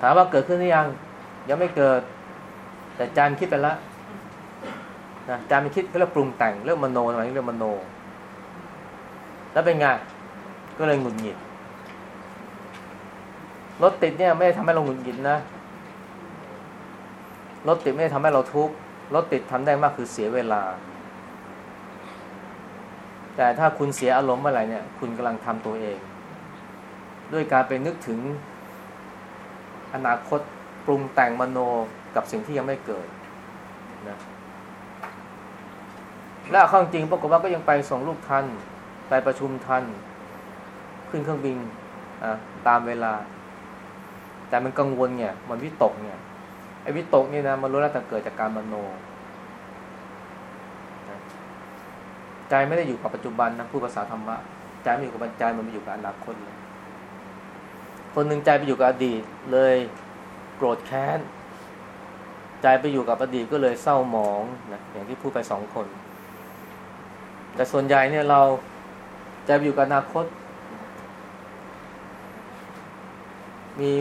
ถามว่าเกิดขึ้นหรือยัง ยังไม่เกิด แต่ใจมันคิดไปแล้วนะใจมันคิดก็เรียปรุงแต่งเรื่องมโนอะไรเรื่องมโน แล้วเป็นไงก็เลยหงุดหงิดรถติดเนี่ยไม่ได้ทำให้เราหงุดหงิดนะรถติดไม่ได้ทำให้เราทุกข์รถติดทำได้มากคือเสียเวลา แต่ถ้าคุณเสียอารมณ์เมื่อไหร่เนี่ย คุณกำลังทำตัวเอง ด้วยการไปนึกถึงอนาคตปรุงแต่งมโน กับสิ่งที่ยังไม่เกิดนะและข้างจริงปรากฏว่าก็ยังไปส่งลูกทัน ไปประชุมทัน ขึ้นเครื่องบินตามเวลา แต่มันกังวลเนี่ย มันวิตกเนี่ยไอ้วิตกนี่นะมันรู้แล้วแต่เกิดจากการมโนใจไม่ได้อยู่กับปัจจุบันนะพูดภาษาธรรมะใจไม่อยู่กับปัจจัยมันไปอยู่กับอนาคตเลยคนหนึ่งใจไปอยู่กับอดีตเลย โกรธแค้น ใจไปอยู่กับอดีตก็เลยเศร้าหมองนะอย่างที่พูดไปสองคน แต่ส่วนใหญ่เนี่ยเราใจไปอยู่กับอนาคต มี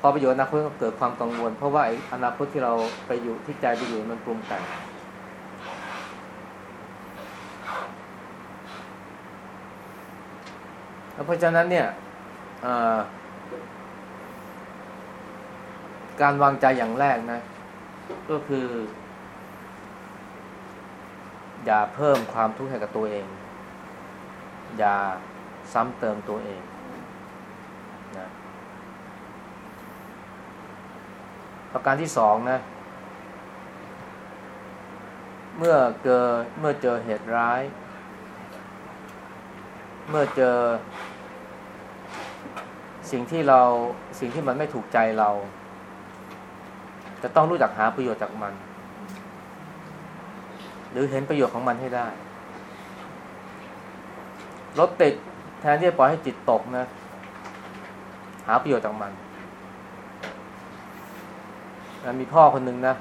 พอไปอยู่อนาคตก็เกิดความกังวล เพราะว่าอนาคตที่เราไปอยู่ที่ใจไปอยู่มันปรุงแต่งเพราะฉะนั้นเนี่ยการวางใจอย่างแรกนะ ก็คือ อย่าเพิ่มความทุกข์ให้กับตัวเอง อย่าซ้ำเติมตัวเองนะประการที่สองนะ เมื่อเกิดเมื่อเจอเหตุร้าย เมื่อเจอ สิ่งที่เราสิ่งที่มันไม่ถูกใจเรา จะต้องรู้จักหาประโยชน์จากมัน หรือเห็นประโยชน์ของมันให้ได้ รถติดแทนที่จะปล่อยให้จิตตกนะ หาประโยชน์จากมันมีพ่อคนหนึ่งนะ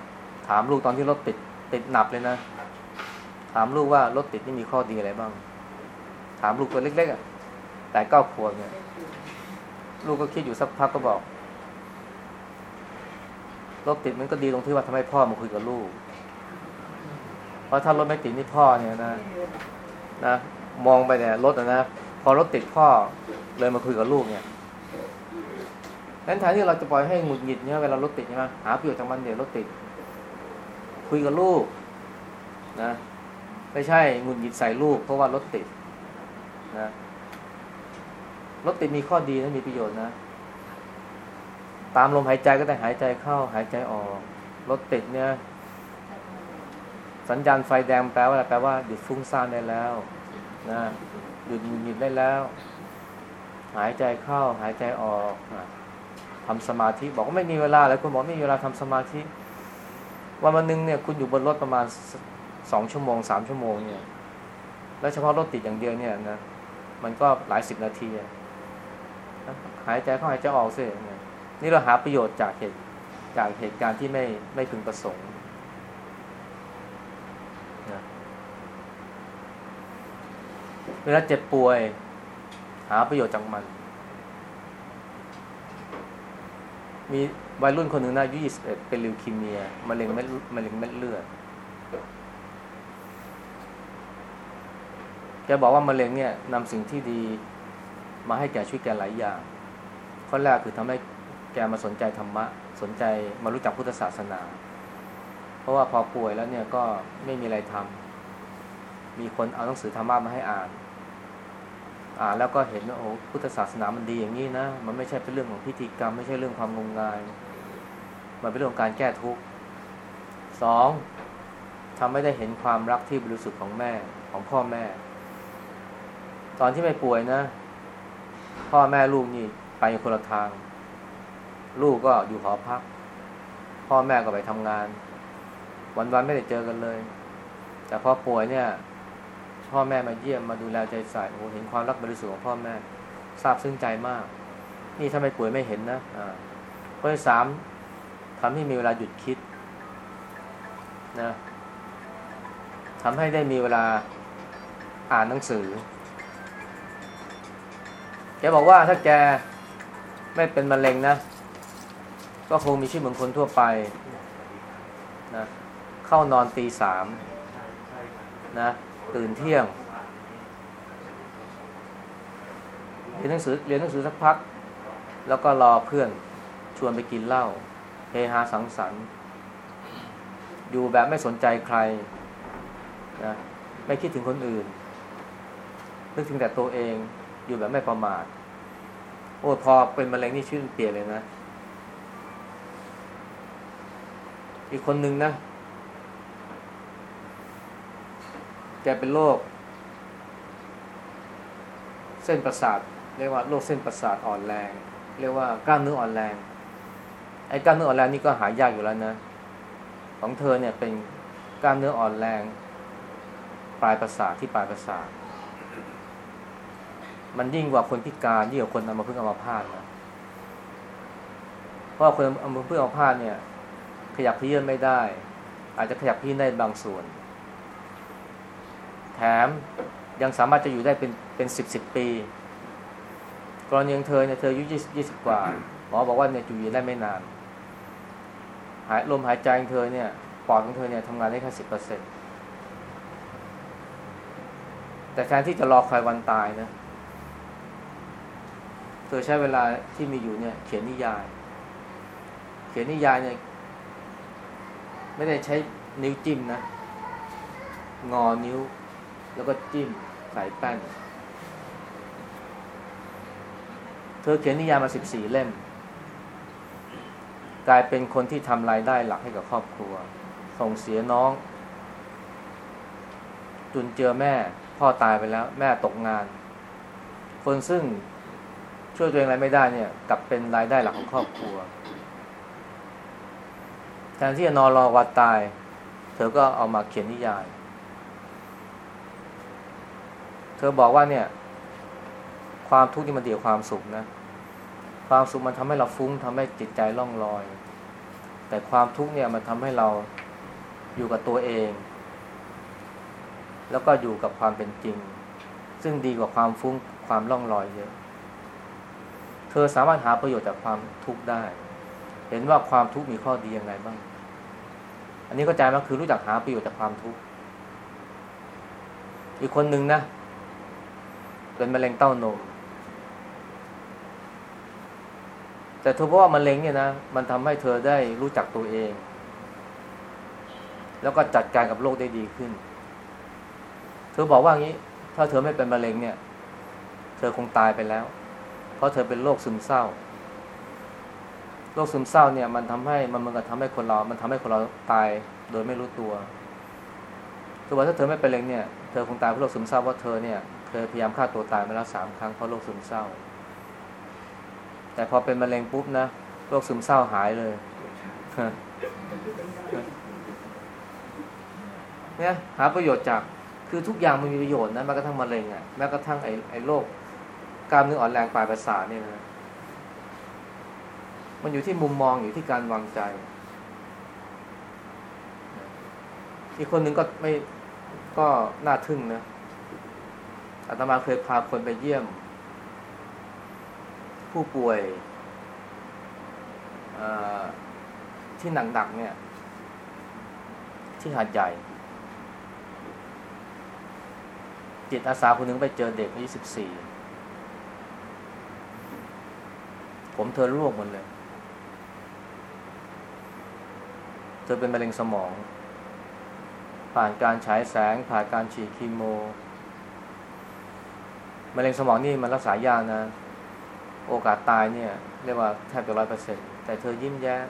ถามลูกตอนที่รถติดติดหนับเลยนะ ถามลูกว่ารถติดนี่มีข้อดีอะไรบ้าง ถามลูกตัวเล็กๆอะแต่เก้าขวบเนี่ย ลูกก็คิดอยู่สักพักก็บอก รถติดมันก็ดีตรงที่ว่าทำให้พ่อมาคุยกับลูก เพราะถ้ารถไม่ติดนี่พ่อเนี่ยนะนะมองไปเนี่ยรถนะพอรถติดพ่อเลยมาคุยกับลูกเนี่ยนั้นแทนที่เราจะปล่อยให้หงุดหงิดเนี่ยเวลารถติดใช่ไหมหาประโยชน์จากมันเดี๋ยวรถติด คุยกับลูกนะไม่ใช่หงุดหงิดใส่ลูก เพราะว่ารถติดนะรถติดมีข้อดีนะมีประโยชน์นะ ตามลมหายใจก็ได้หายใจเข้าหายใจออก รถติดเนี่ย สัญญาณไฟแดงแปลว่าอะไรแปลว่าหยุดฟุ้งซ่านได้แล้วนะหยุดหยุดได้แล้ว หายใจเข้าหายใจออกทำสมาธิบอกว่าไม่มีเวลาเลยคุณบอกไม่มีเวลาทำสมาธิ วันวันหนึ่งเนี่ยคุณอยู่บนรถประมาณสองชั่วโมงสามชั่วโมงเนี่ยแล้วเฉพาะรถติดอย่างเดียวเนี่ยนะมันก็หลายสิบนาทีหายใจเข้าหายใจออกสินี่ นี่เราหาประโยชน์จากเหตุจากเหตุการณ์ที่ไม่ไม่พึงประสงค์เวลาเจ็บป่วย หาประโยชน์จากมัน มีวัยรุ่นคนหนึ่งนะอายุยี่สิบเอ็ดเป็นลิวคีเมียมะเร็งเม็ดมะเร็งเม็ดเลือดแกบอกว่ามะเร็งเนี่ยนำสิ่งที่ดีมาให้แกช่วยแกหลายอย่างข้อแรกคือทำให้ แกมาสนใจธรรมะ สนใจมารู้จักพุทธศาสนา เพราะว่าพอป่วยแล้วเนี่ยก็ไม่มีอะไรทำมีคนเอาหนังสือธรรมะมาให้อ่าน อ่านแล้วก็เห็นว่าโอ้พุทธศาสนามันดีอย่างนี้นะ มันไม่ใช่เป็นเรื่องของพิธีกรรม ไม่ใช่เรื่องความงมงาย มันเป็นเรื่องของการแก้ทุกข์สองทำให้ได้เห็นความรักที่บริสุทธิ์ของแม่ของพ่อแม่ ตอนที่ไม่ป่วยนะ พ่อแม่ลูกนี่ไปคนละทาง ลูกก็อยู่หอพัก พ่อแม่ก็ไปทำงาน วันๆไม่ได้เจอกันเลย แต่พอป่วยเนี่ย พ่อแม่มาเยี่ยมมาดูแลใจใส่โอ้เห็นความรักบริสุทธิ์ของพ่อแม่ทราบซึ้งใจมาก นี่ถ้าไม่ป่วยไม่เห็นนะอ่าข้อที่สามทำให้มีเวลาหยุดคิดนะทำให้ได้มีเวลาอ่านหนังสือ แกบอกว่าถ้าแกไม่เป็นมะเร็งนะ ก็คงมีชีวิตเหมือนคนทั่วไปนะเข้านอนตีสามนะตื่นเที่ยงเรียนหนังสือเรียนหนังสือสักพัก แล้วก็รอเพื่อนชวนไปกินเหล้าเฮฮาสังสรรค์อยู่แบบไม่สนใจใครนะไม่คิดถึงคนอื่นนึกถึงแต่ตัวเองอยู่แบบไม่ประมาทโอ้พอเป็นมะเร็งนี่ชื่นเปลี่ยนเลยนะ อีกคนหนึ่งนะ แกเป็นโรคเส้นประสาทเรียกว่าโรคเส้นประสาทอ่อนแรง เรียกว่ากล้ามเนื้ออ่อนแรง ไอ้กล้ามเนื้ออ่อนแรงนี่ก็หายากอยู่แล้วนะ ของเธอเนี่ยเป็นกล้ามเนื้ออ่อนแรง ปลายประสาทที่ปลายประสาท มันยิ่งกว่าคนพิการยิ่งกว่าคนเอามพึ่งเอามาพาดนะเพราะว่าคนเอามพึ่งเอามาพาดเนี่ย ขยับเพื่อนไม่ได้ อาจจะขยับพื่อนได้บางส่วน แถมยังสามารถจะอยู่ได้เป็นเป็นสิบสิบปี กรณีของเธอเนี่ยเธออายุยี่ยี่สิบกว่าหมอบอกว่าเนี่ยอยู่ได้ไม่นาน หายลมหายใจของเธอเนี่ยปอดของเธอเนี่ยทำงานได้แค่สิบเปอร์เซ็นตแต่แทนที่จะรอคอยวันตายนะเธอใช้เวลาที่มีอยู่เนี่ย เขียนนิยาย เขียนนิยายเนี่ย ไม่ได้ใช้นิ้วจิ้มนะ งอนิ้ว แล้วก็จิ้มใส่แป้น เธอเขียนนิยายมาสิบสี่เล่ม กลายเป็นคนที่ทำรายได้หลักให้กับครอบครัว ส่งเสียน้อง จุนเจือแม่ พ่อตายไปแล้ว แม่ตกงาน คนซึ่งช่วยตัวเองอะไรไม่ได้เนี่ยกลับเป็นรายได้หลักของครอบครัว แทนที่จะนอนรอวันตาย เธอก็เอามาเขียนนิยาย เธอบอกว่าเนี่ย ความทุกข์นี่มันเดียวความสุขนะ ความสุขมันทำให้เราฟุ้งทำให้จิตใจล่องลอย แต่ความทุกข์เนี่ยมันทำให้เราอยู่กับตัวเอง แล้วก็อยู่กับความเป็นจริง ซึ่งดีกว่าความฟุ้งความล่องลอยเยอะเธอสามารถหาประโยชน์จากความทุกข์ได้ เห็นว่าความทุกข์มีข้อดียังไงบ้าง อันนี้ก็ใจมันคือรู้จักหาประโยชน์จากความทุกข์อีกคนหนึ่งนะเป็นมะเร็งเต้านม แต่เธอเพราะว่ามะเร็งเนี่ยนะมันทำให้เธอได้รู้จักตัวเอง แล้วก็จัดการกับโรคได้ดีขึ้น เธอบอกว่างี้ ถ้าเธอไม่เป็นมะเร็งเนี่ย เธอคงตายไปแล้ว เพราะเธอเป็นโรคซึมเศร้า โรคซึมเศร้าเนี่ยมันทำให้มันมันก็ทำให้คนเรา มันทำให้คนเราตายโดยไม่รู้ตัวเธอบอกถ้าเธอไม่เป็นมะเร็งเนี่ย เธอคงตายเพราะโรคซึมเศร้าเพราะเธอเนี่ยเคยพยายามฆ่าตัวตายมาแล้วสามครั้งเพราะโรคซึมเศร้า แต่พอเป็นมะเร็งปุ๊บนะโรคซึมเศร้าหายเลยเนี่ยหาประโยชน์จากคือทุกอย่างมันมีประโยชน์นะแม้กระทั่งมะเร็งอะแม้กระทั่งไอ้ไอ้โรคกล้ามเนื้ออ่อนแรงปลายประสาทเนี่ยนะ มันอยู่ที่มุมมองอยู่ที่การวางใจ อีกคนหนึ่งก็ไม่ก็น่าทึ่งนะอาตมาเคยพาคนไปเยี่ยม ผู้ป่วยที่หนักๆเนี่ย ที่หาดใหญ่ จิตอาสาคนหนึ่งไปเจอเด็กอายุสิบสี่ผมเธอร่วงหมดเลย เธอเป็นมะเร็งสมอง ผ่านการฉายแสง ผ่านการฉีดคีโมมะเร็งสมองนี่มันรักษายากนะ โอกาสตายเนี่ย เรียกว่าแทบจะร้อยเปอร์เซ็นแต่เธอยิ้มแย้ม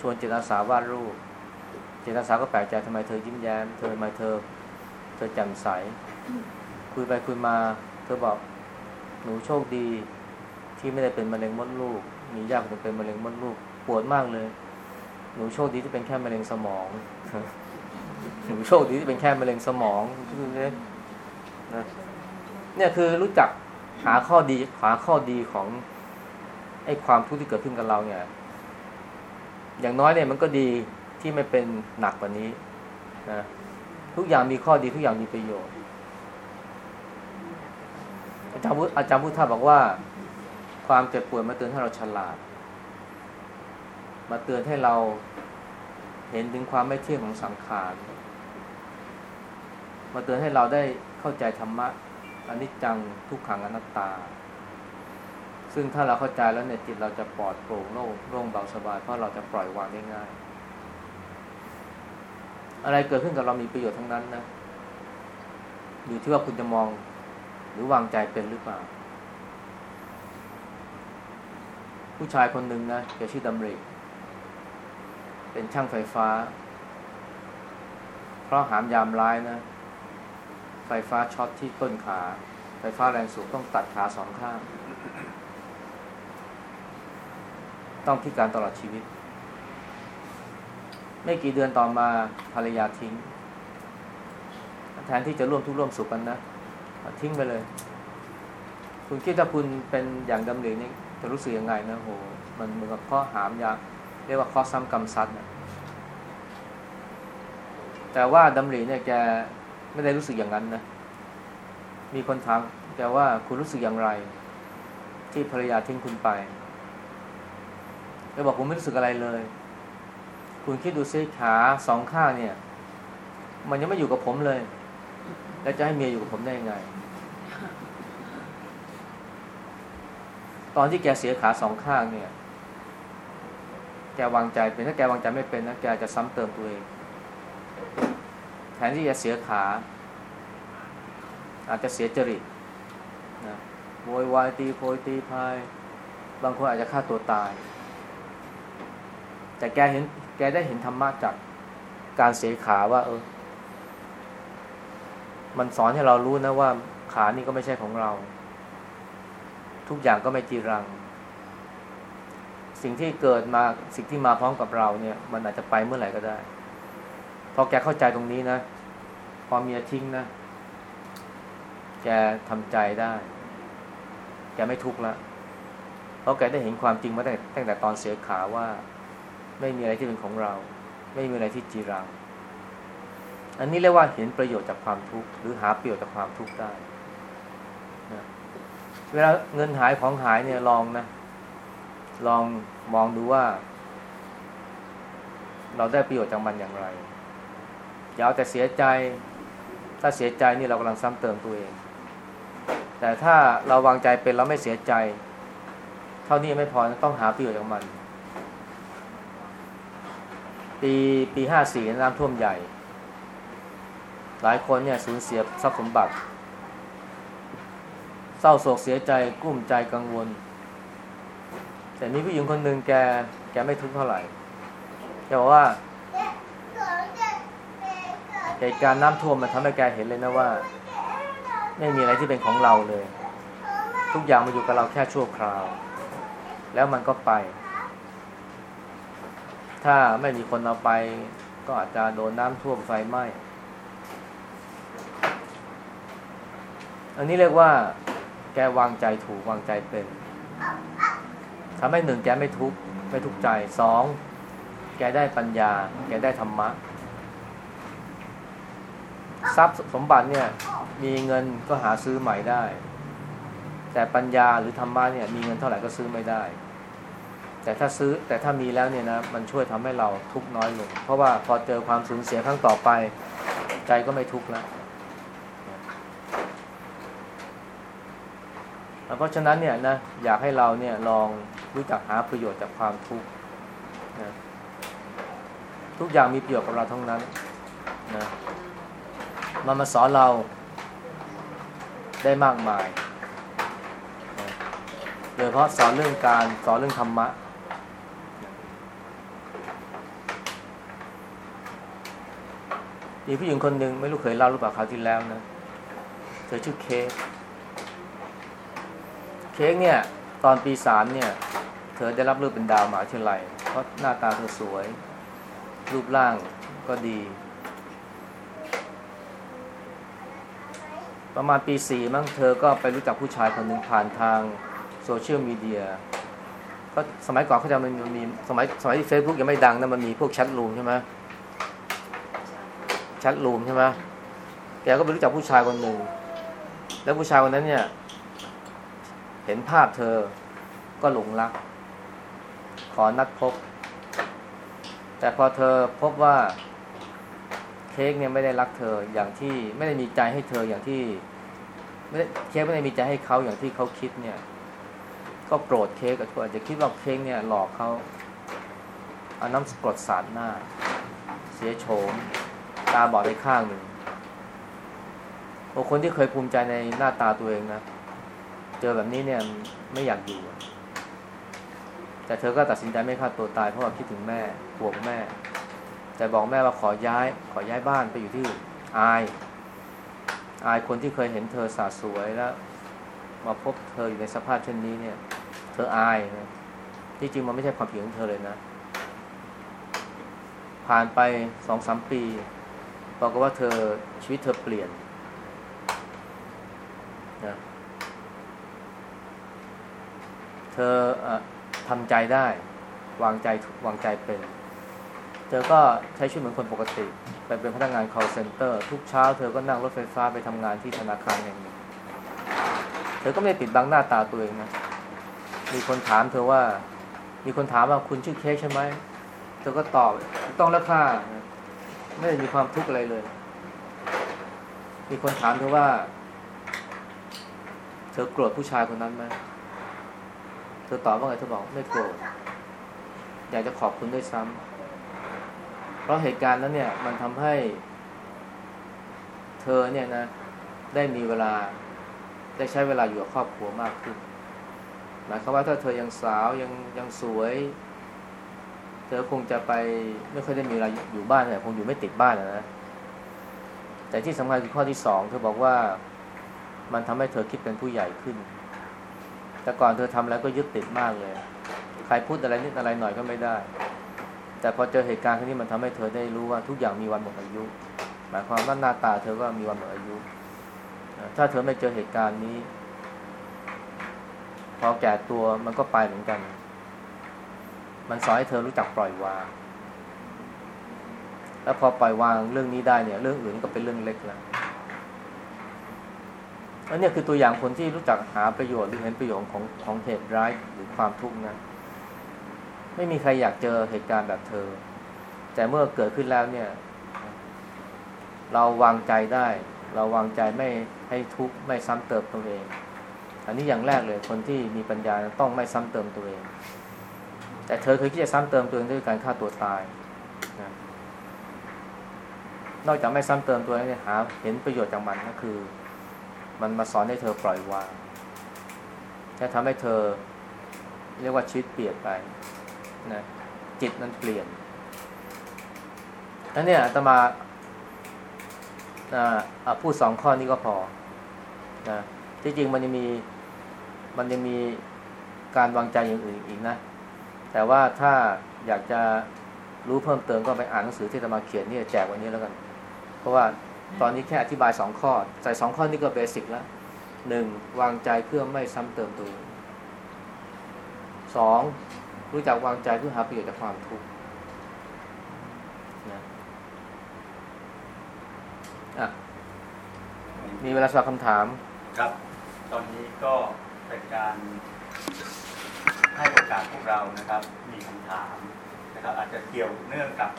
ชวนจิตอาสาวาดรูป จิตอาสาก็แปลกใจทำไมเธอยิ้มแย้ม เธอทำไมเธอ เธอแจ่มใส คุยไปคุยมา เธอบอกหนูโชคดีที่ไม่ได้เป็นมะเร็งมดลูก มีญาติคนเป็นมะเร็งมดลูก ปวดมากเลย หนูโชคดีที่เป็นแค่มะเร็งสมอง หนูโชคดีที่เป็นแค่มะเร็งสมองเนี่ยนะเนี่ยคือรู้จักหาข้อดีหาข้อดีของไอ้ความทุกข์ที่เกิดขึ้นกับเราเนี่ย อย่างน้อยเนี่ยมันก็ดีที่ไม่เป็นหนักกว่านี้นะทุกอย่างมีข้อดีทุกอย่างมีประโยชน์ อาจารย์พุทธอาจารย์พุทธาบอกว่า ความเจ็บป่วยมาเตือนให้เราฉลาด มาเตือนให้เราเห็นถึงความไม่เที่ยงของสังขาร มาเตือนให้เราได้เข้าใจธรรมะอนิจจังทุกขังอนัตตา ซึ่งถ้าเราเข้าใจแล้วเนี่ยจิตเราจะปลอดโปร่งโล่งโล่งเบาสบายเพราะเราจะปล่อยวางได้ง่าย อะไรเกิดขึ้นกับเรามีประโยชน์ทั้งนั้นนะ อยู่ที่ว่าคุณจะมองหรือวางใจเป็นหรือเปล่า ผู้ชายคนหนึ่งนะแกชื่อดำริ เป็นช่างไฟฟ้า เพราะหามยามร้ายนะ ไฟฟ้าช็อตที่ต้นขา ไฟฟ้าแรงสูงต้องตัดขาสองข้าง ต้องพิการตลอดชีวิต ไม่กี่เดือนต่อมาภรรยาทิ้ง แทนที่จะร่วมทุกร่วมสุขกันนะ ทิ้งไปเลย คุณคิดถ้าคุณเป็นอย่างดำรินี่จะรู้สึกยังไงนะโห มันเหมือนกับข้อหามยา เรียกว่าข้อซ้ำกรรมซัดนะแต่ว่าดำริเนี่ยแกไม่ได้รู้สึกอย่างนั้นนะ มีคนถามแกว่าคุณรู้สึกอย่างไร ที่ภรรยาทิ้งคุณไปแกบอกผมไม่รู้สึกอะไรเลย คุณคิดดูซิขาสองข้างเนี่ย มันยังไม่อยู่กับผมเลย แล้วจะให้เมียอยู่กับผมได้ยังไง ตอนที่แกเสียขาสองข้างเนี่ย แกวางใจเป็นถ้าแกวางใจไม่เป็นนะแกจะซ้ำเติมตัวเองแทนที่จะเสียขา อาจจะเสียจริตนะโวยวายตีโพยตีพาย บางคนอาจจะฆ่าตัวตาย แต่แกเห็นแกได้เห็นธรรมะจากการเสียขาว่า เออ มันสอนให้เรารู้นะว่าขานี่ก็ไม่ใช่ของเรา ทุกอย่างก็ไม่จีรัง สิ่งที่เกิดมาสิ่งที่มาพร้อมกับเราเนี่ย มันอาจจะไปเมื่อไหร่ก็ได้ พอแกเข้าใจตรงนี้นะ พอเมียทิ้งนะ แกทำใจได้ แกไม่ทุกข์ละ เพราะแกได้เห็นความจริงมาตั้งตั้งแต่ตอนเสียขาว่า ไม่มีอะไรที่เป็นของเรา ไม่มีอะไรที่จีรัง อันนี้เรียกว่าเห็นประโยชน์จากความทุกข์หรือหาประโยชน์จากความทุกข์ได้นะเวลาเงินหายของหายเนี่ยลองนะ ลองมองดูว่า เราได้ประโยชน์จากมันอย่างไร อย่าเอาแต่เสียใจ ถ้าเสียใจนี่เรากำลังซ้ำเติมตัวเอง แต่ถ้าเราวางใจเป็นเราไม่เสียใจ เท่านี้ไม่พอต้องหาประโยชน์จากมัน ปีปีห้าสี่น้ำท่วมใหญ่ หลายคนเนี่ยสูญเสียทรัพย์สมบัติ เศร้าโศกเสียใจกุ้มใจกังวล แต่มีผู้หญิงคนหนึ่งแกแกไม่ทุกข์เท่าไหร่แกบอกว่าเหตุการณ์น้ำท่วมมันทำให้แกเห็นเลยนะว่า ไม่มีอะไรที่เป็นของเราเลย ทุกอย่างมาอยู่กับเราแค่ชั่วคราว แล้วมันก็ไป ถ้าไม่มีคนเอาไป ก็อาจจะโดนน้ำท่วมไฟไหม้อันนี้เรียกว่า แกวางใจถูกวางใจเป็น ทำให้หนึ่งแกไม่ทุกข์ไม่ทุกข์ใจสองแกได้ปัญญา แกได้ธรรมะ ทรัพย์สมบัติเนี่ย มีเงินก็หาซื้อใหม่ได้ แต่ปัญญาหรือธรรมะเนี่ย มีเงินเท่าไหร่ก็ซื้อไม่ได้ แต่ถ้าซื้อแต่ถ้ามีแล้วเนี่ยนะมันช่วยทำให้เราทุกข์น้อยลง เพราะว่าพอเจอความสูญเสียครั้งต่อไป ใจก็ไม่ทุกข์แล้ว เพราะฉะนั้นเนี่ยนะอยากให้เราเนี่ยลองรู้จักหาประโยชน์จากความทุกข์นะทุกอย่างมีประโยชน์กับเราทั้งนั้นนะมันมาสอนเราได้มากมายนะโดยเฉพาะสอนเรื่องการสอนเรื่องธรรมะมีผู้หญิงคนหนึ่งไม่รู้เคยเล่าหรือเปล่าคราวที่แล้วนะเธอชื่อเค เค้กเนี่ยตอนปีสามเนี่ยเธอได้รับเลือกเป็นดาวมหาวิทยาลัยเพราะหน้าตาเธอสวย รูปร่างก็ดี ประมาณปีสี่มั้งเธอก็ไปรู้จักผู้ชายคนหนึ่งผ่านทางโซเชียลมีเดียก็สมัยก่อนเขาจะมันมีสมัยสมัยที่เฟซบุ๊กยังไม่ดังนะมันมีพวกแชทรูมใช่ไหมแชทรูมใช่ไหมแกก็ไปรู้จักผู้ชายคนหนึ่งแล้วผู้ชายคนนั้นเนี่ย เห็นภาพเธอก็หลงรัก ขอนัดพบ แต่พอเธอพบว่าเค้กเนี่ยไม่ได้รักเธออย่างที่ไม่ได้มีใจให้เธออย่างที่ไม่ได้เค้กไม่ได้มีใจให้เขาอย่างที่เขาคิดเนี่ย ก็โกรธเค้กอาจจะคิดว่าเค้กเนี่ยหลอกเขาเอาน้ำกรดสาดหน้า เสียโฉม ตาบอดไปข้างหนึ่งโอ้คนที่เคยภูมิใจในหน้าตาตัวเองนะ เจอแบบนี้เนี่ยไม่อยากอยู่ แต่เธอก็ตัดสินใจไม่ฆ่าตัวตายเพราะว่าคิดถึงแม่ห่วงแม่ แต่บอกแม่ว่าขอย้าย ขอย้ายบ้านไปอยู่ที่อาย อายคนที่เคยเห็นเธอสาสวยแล้ว มาพบเธออยู่ในสภาพเช่นนี้เนี่ย เธออายนะที่จริงมันไม่ใช่ความผิดของเธอเลยนะ ผ่านไปสองสามปีบอกว่าเธอชีวิตเธอเปลี่ยนนะเธออทำใจได้ วางใจวางใจเป็น เธอก็ใช้ชีวิตเหมือนคนปกติ ไปเป็นพนักงาน call center ทุกเช้าเธอก็นั่งรถไฟฟ้าไปทำงานที่ธนาคารแห่งหนึ่ง เธอก็ไม่ได้ปิดบังหน้าตาตัวเองนะ มีคนถามเธอว่า มีคนถามว่าคุณชื่อเค้กใช่ไหม เธอก็ตอบต้องแล้วค่ะ ไม่ได้มีความทุกข์อะไรเลย มีคนถามเธอว่า เธอโกรธผู้ชายคนนั้นไหม เธอตอบว่าไงเธอบอกไม่โกรธอยากจะขอบคุณด้วยซ้ำเพราะเหตุการณ์นั้นเนี่ย มันทำให้ เธอเนี่ยนะ ได้มีเวลา ได้ใช้เวลาอยู่กับครอบครัวมากขึ้นหมายความว่าถ้าเธอยังสาวยังยังสวย เธอคงจะไปไม่ค่อยได้มีเวลาอยู่บ้านเนี่ยคงอยู่ไม่ติดบ้านนะแต่ที่สำคัญคือข้อที่สองเธอบอกว่ามันทำให้เธอคิดเป็นผู้ใหญ่ขึ้น แต่ก่อนเธอทำแล้วก็ยึดติดมากเลย ใครพูดอะไรนิดอะไรหน่อยก็ไม่ได้ แต่พอเจอเหตุการณ์ครั้งนี้มันทำให้เธอได้รู้ว่าทุกอย่างมีวันหมดอายุ หมายความว่าหน้าตาเธอก็มีวันหมดอายุ ถ้าเธอไม่เจอเหตุการณ์นี้ พอแก่ตัวมันก็ไปเหมือนกัน มันสอนให้เธอรู้จักปล่อยวาง แล้วพอปล่อยวางเรื่องนี้ได้เนี่ย เรื่องอื่นก็เป็นเรื่องเล็กแล้ว อันนี้คือตัวอย่างคนที่รู้จักหาประโยชน์หรือเห็นประโยชน์ของของเหตุร้ายหรือความทุกข์นะไม่มีใครอยากเจอเหตุการณ์แบบเธอ แต่เมื่อเกิดขึ้นแล้วเนี่ย เราวางใจได้ เราวางใจไม่ให้ทุกข์ไม่ซ้ำเติมตัวเอง อันนี้อย่างแรกเลยคนที่มีปัญญาต้องไม่ซ้ำเติมตัวเอง แต่เธอเคยคิดจะซ้ำเติมตัวเองด้วยการฆ่าตัวตายนะนอกจากไม่ซ้ำเติมตัวเองเนี่ยหาเห็นประโยชน์จากมันก็คือ มันมาสอนให้เธอปล่อยวางจะทำให้เธอเรียกว่าชีวิตเปลี่ยนไปนะจิตนั้นเปลี่ยนอันนี้อาตมาพูดสองข้อนี้ก็พอนะที่จริงมันยังมีมันยังมีการวางใจอย่างอื่นอีกนะ แต่ว่าถ้าอยากจะรู้เพิ่มเติมก็ไปอ่านหนังสือที่ตมาเขียนนี่แจกวันนี้แล้วกัน เพราะว่า ตอนนี้แค่อธิบายสองข้อ ใส่สองข้อนี้ก็เบสิกแล้วหนึ่งวางใจเพื่อไม่ซ้ำเติมตัวเองสองรู้จักวางใจเพื่อหาประโยชน์จากความทุกข์นะอะมีเวลาสอบคำถามครับ ตอนนี้ก็เป็นการให้โอกาสพวกเรานะครับ มีคำถามนะครับ อาจจะเกี่ยวเนื่องกับ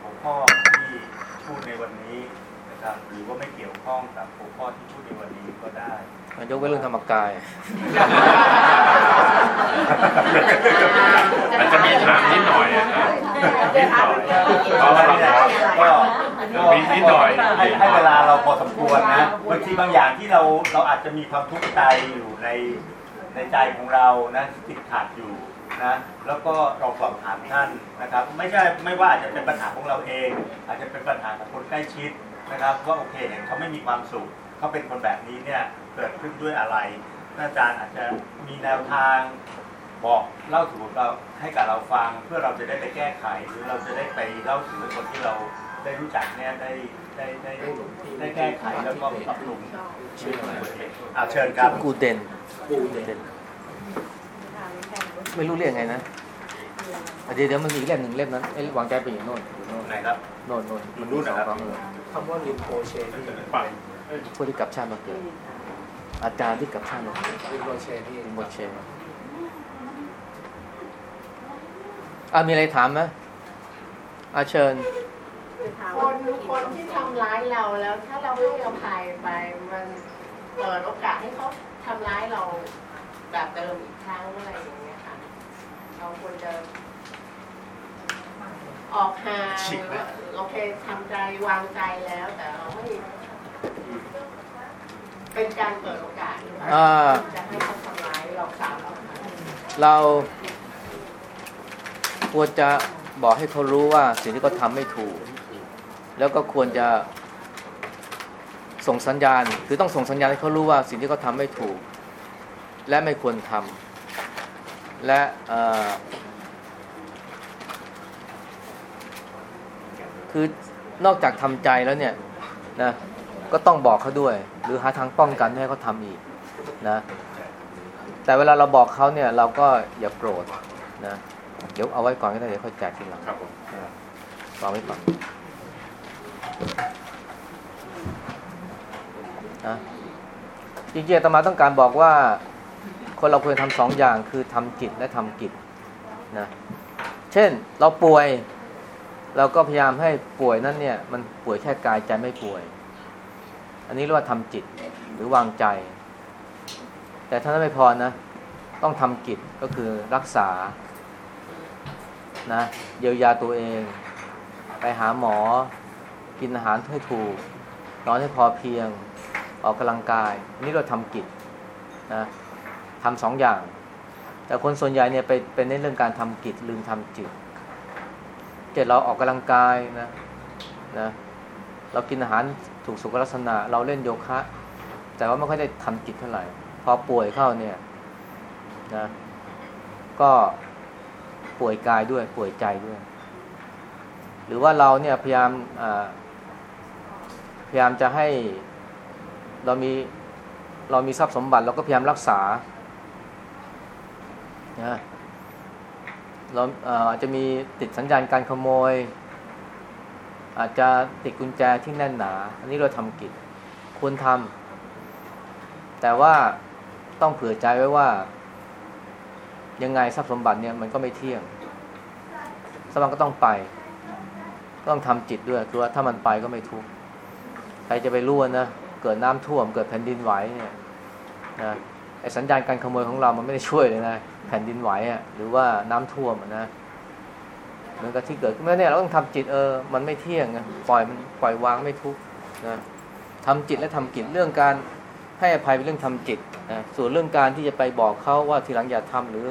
หัวข้อที่ พูดในวันนี้นะครับหรือว่าไม่เกี่ยวข้องกับหัวข้อที่พูดในวันนี้ก็ได้ยกเว้นเรื่องธรรมกาย อาจจะมีถามนิดหน่อยอะครับนิดหน่อยเพราะว่าเราก็ก็มีนิดหน่อยให้ให้เวลาเราพอสมควรนะบางทีบางอย่างที่เราเราอาจจะมีความทุกข์ใจอยู่ในในใจของเรานะติดขัดอยู่ นะแล้วก็เราสอบถามท่านนะครับ ไม่ใช่ไม่ว่าอาจจะเป็นปัญหาของเราเอง อาจจะเป็นปัญหาของคนใกล้ชิดนะครับว่าโอเคเห็นเขาไม่มีความสุขเขาเป็นคนแบบนี้เนี่ยเกิดขึ้นด้วยอะไรท่านอาจารย์อาจจะมีแนวทางบอกเล่าสู่เราให้กับเราฟังเพื่อเราจะได้ไปแก้ไข หรือเราจะได้ไปเล่าสู่ให้คนที่เราได้รู้จักเนี่ยได้ได้ได้ได้แก้ไขแล้วก็ปรับปรุงชีวิตของตัวเองอ่าเชิญครับกูเด่นกูเด่น ไม่รู้เรียกไงนะเดี๋ยวเดี๋ยวมันมีอีกเล่มหนึ่งเล่มนั้นไอ้วางใจไปอยู่โน่นอยู่โน่นไหนครับโน่นโน่นมันนู่มีนสองนะครับกองเลยคำว่าริมโพเชที่ปังผู้ที่กลับชาติมาเกิดอาจารย์ที่กลับชาติมาเกิดริมโพเชที่หมดเชนอะมีอะไรถามไหมอาเชิญคนคนที่ทำร้ายเราแล้วถ้าเราให้อภัยไปมันเปิดโอกาสให้เขาทำร้ายเราแบบเดิมอีกครั้งอะไรอย่างเงี้ยค่ะ เราควรจะออกห่างโอเคทำใจวางใจแล้วแต่เราไม่เป็นการเปิดโอกาสหรือเปล่าอ่า จะให้เขาทำร้ายเราสามเราค่ะเราควรจะบอกให้เขารู้ว่าสิ่งที่เขาทำไม่ถูก แล้วก็ควรจะส่งสัญญาณ คือต้องส่งสัญญาณให้เขารู้ว่าสิ่งที่เขาทำไม่ถูก และไม่ควรทำ และเอ่อคือนอกจากทำใจแล้วเนี่ยนะก็ต้องบอกเขาด้วย หรือหาทางป้องกันไม่ให้เขาทำอีกนะแต่เวลาเราบอกเขาเนี่ย เราก็อย่าโกรธนะเดี๋ยวเอาไว้ก่อนก็ได้เดี๋ยวค่อยแจกทีหลังครับผมนะวางไว้ก่อนนะจริงๆอาตมาต้องการบอกว่า คนเราควรทำสองอย่างคือทำจิตและทำกิจนะเช่นเราป่วย เราก็พยายามให้ป่วยนั้นเนี่ย มันป่วยแค่กายใจไม่ป่วย อันนี้เรียกว่าทำจิตหรือวางใจ แต่ถ้านั้นไม่พอนะ ต้องทำกิจก็คือรักษานะเยียวยาตัวเอง ไปหาหมอ กินอาหารให้ถูกนอนให้พอเพียงออกกำลังกายนนี้เราทำกิจนะ ทำสองอย่าง แต่คนส่วนใหญ่เนี่ยไปเป็นในเรื่องการทำกิจลืมทำจิตเจ็ดเราออกกำลังกายนะนะเรากินอาหารถูกสุขลักษณะ เราเล่นโยคะ แต่ว่าไม่ค่อยได้ทำจิตเท่าไหร่ พอป่วยเข้าเนี่ยนะก็ป่วยกายด้วยป่วยใจด้วย หรือว่าเราเนี่ยพยายามพยายามจะให้เรามีเรามีทรัพย์สมบัติเราก็พยายามรักษา นะเราอาจจะมีติดสัญญาณการขโมย อาจจะติดกุญแจที่แน่นหนา อันนี้เราทำกิจควรทำแต่ว่าต้องเผื่อใจไว้ว่า ยังไงทรัพย์สมบัติเนี่ยมันก็ไม่เที่ยงสมันก็ต้องไป ต้องทำจิตด้วยคือว่าถ้ามันไปก็ไม่ทุกข์ใครจะไปรู้นะเกิดน้ำท่วมเกิดแผ่นดินไหวเนี่ยนะไอสัญญาณการขโมยของเรามันไม่ได้ช่วยเลยนะ แผ่นดินไหวอะหรือว่าน้ำท่วมนะเหมือนกับที่เกิดขึ้นมาเนี่ยเราต้องทำจิตเออมันไม่เที่ยงนะปล่อยมันปล่อยวางไม่ทุกนะทำจิตและทำกิจเรื่องการให้อภัยเป็นเรื่องทำจิตนะส่วนเรื่องการที่จะไปบอกเขาว่าทีหลังอย่าทำหรือ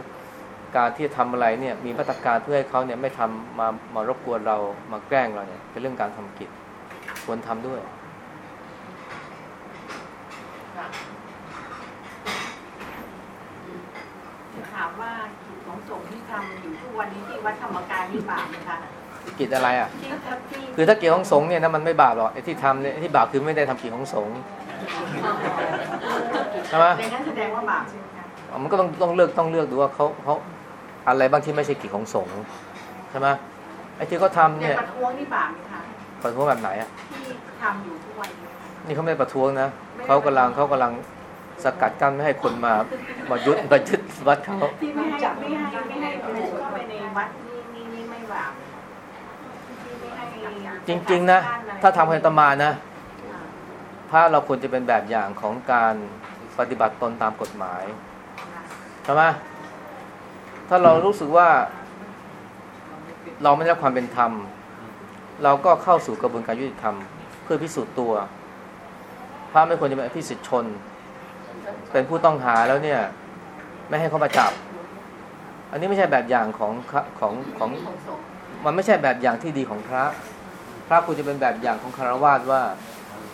การที่จะทำอะไรเนี่ยมีมาตรการเพื่อให้เขาเนี่ยไม่ทำมามารบกวนเรามาแกล้งเราเนี่ยเป็นเรื่องการทำกิจควรทำด้วย ค่ะ ถามว่ากิจของสงฆ์ที่ทำอยู่ทุกวันนี้ที่วัดธรรมกายนี่บาปไหมคะกิจอะไรอะ ที่ที่คือถ้าเกี่ยวของสงฆ์เนี่ยนะมันไม่บาปหรอกไอ้ที่ทำเนี่ยไอ้ที่บาปคือไม่ได้ทำกิจของสงฆ์ใช่ไหมในนั้นแสดงว่าบาปใช่ไหมคะอ๋อมันก็ต้องต้องเลือกต้องเลือกดูว่าเขาเขาอะไรบางที่ไม่ใช่กิจของสงฆ์ใช่ไหมไอ้ที่เขาทำเนี่ยเนี่ยประท้วงนี่บาปไหมคะประท้วงแบบไหนอะที่ทำอยู่ทุกวันนี้นี่เขาไม่ได้ประท้วงนะเขากำลังเขากำลัง สกัดกั้นไม่ให้คนมามายึดมายึดวัดเขาที่ไม่ให้ไม่ให้ไม่ให้เข้าไปในวัดนี่นี่ไม่บาปจริง ๆ นะ ถ้าทำให้ตมานะอ่าพระเราควรจะเป็นแบบอย่างของการปฏิบัติตนตามกฎหมายใช่ไหมถ้าเรารู้สึกว่า เราไม่ได้รับความเป็นธรรม เราก็เข้าสู่กระบวนการยุติธรรม เพื่อพิสูจน์ตัวพระไม่ควรจะเป็นอภิสิทธิชน เป็นผู้ต้องหาแล้วเนี่ย ไม่ให้เขามาจับ อันนี้ไม่ใช่แบบอย่างของของของมันไม่ใช่แบบอย่างที่ดีของพระ พระควรจะเป็นแบบอย่างของคารวาสว่า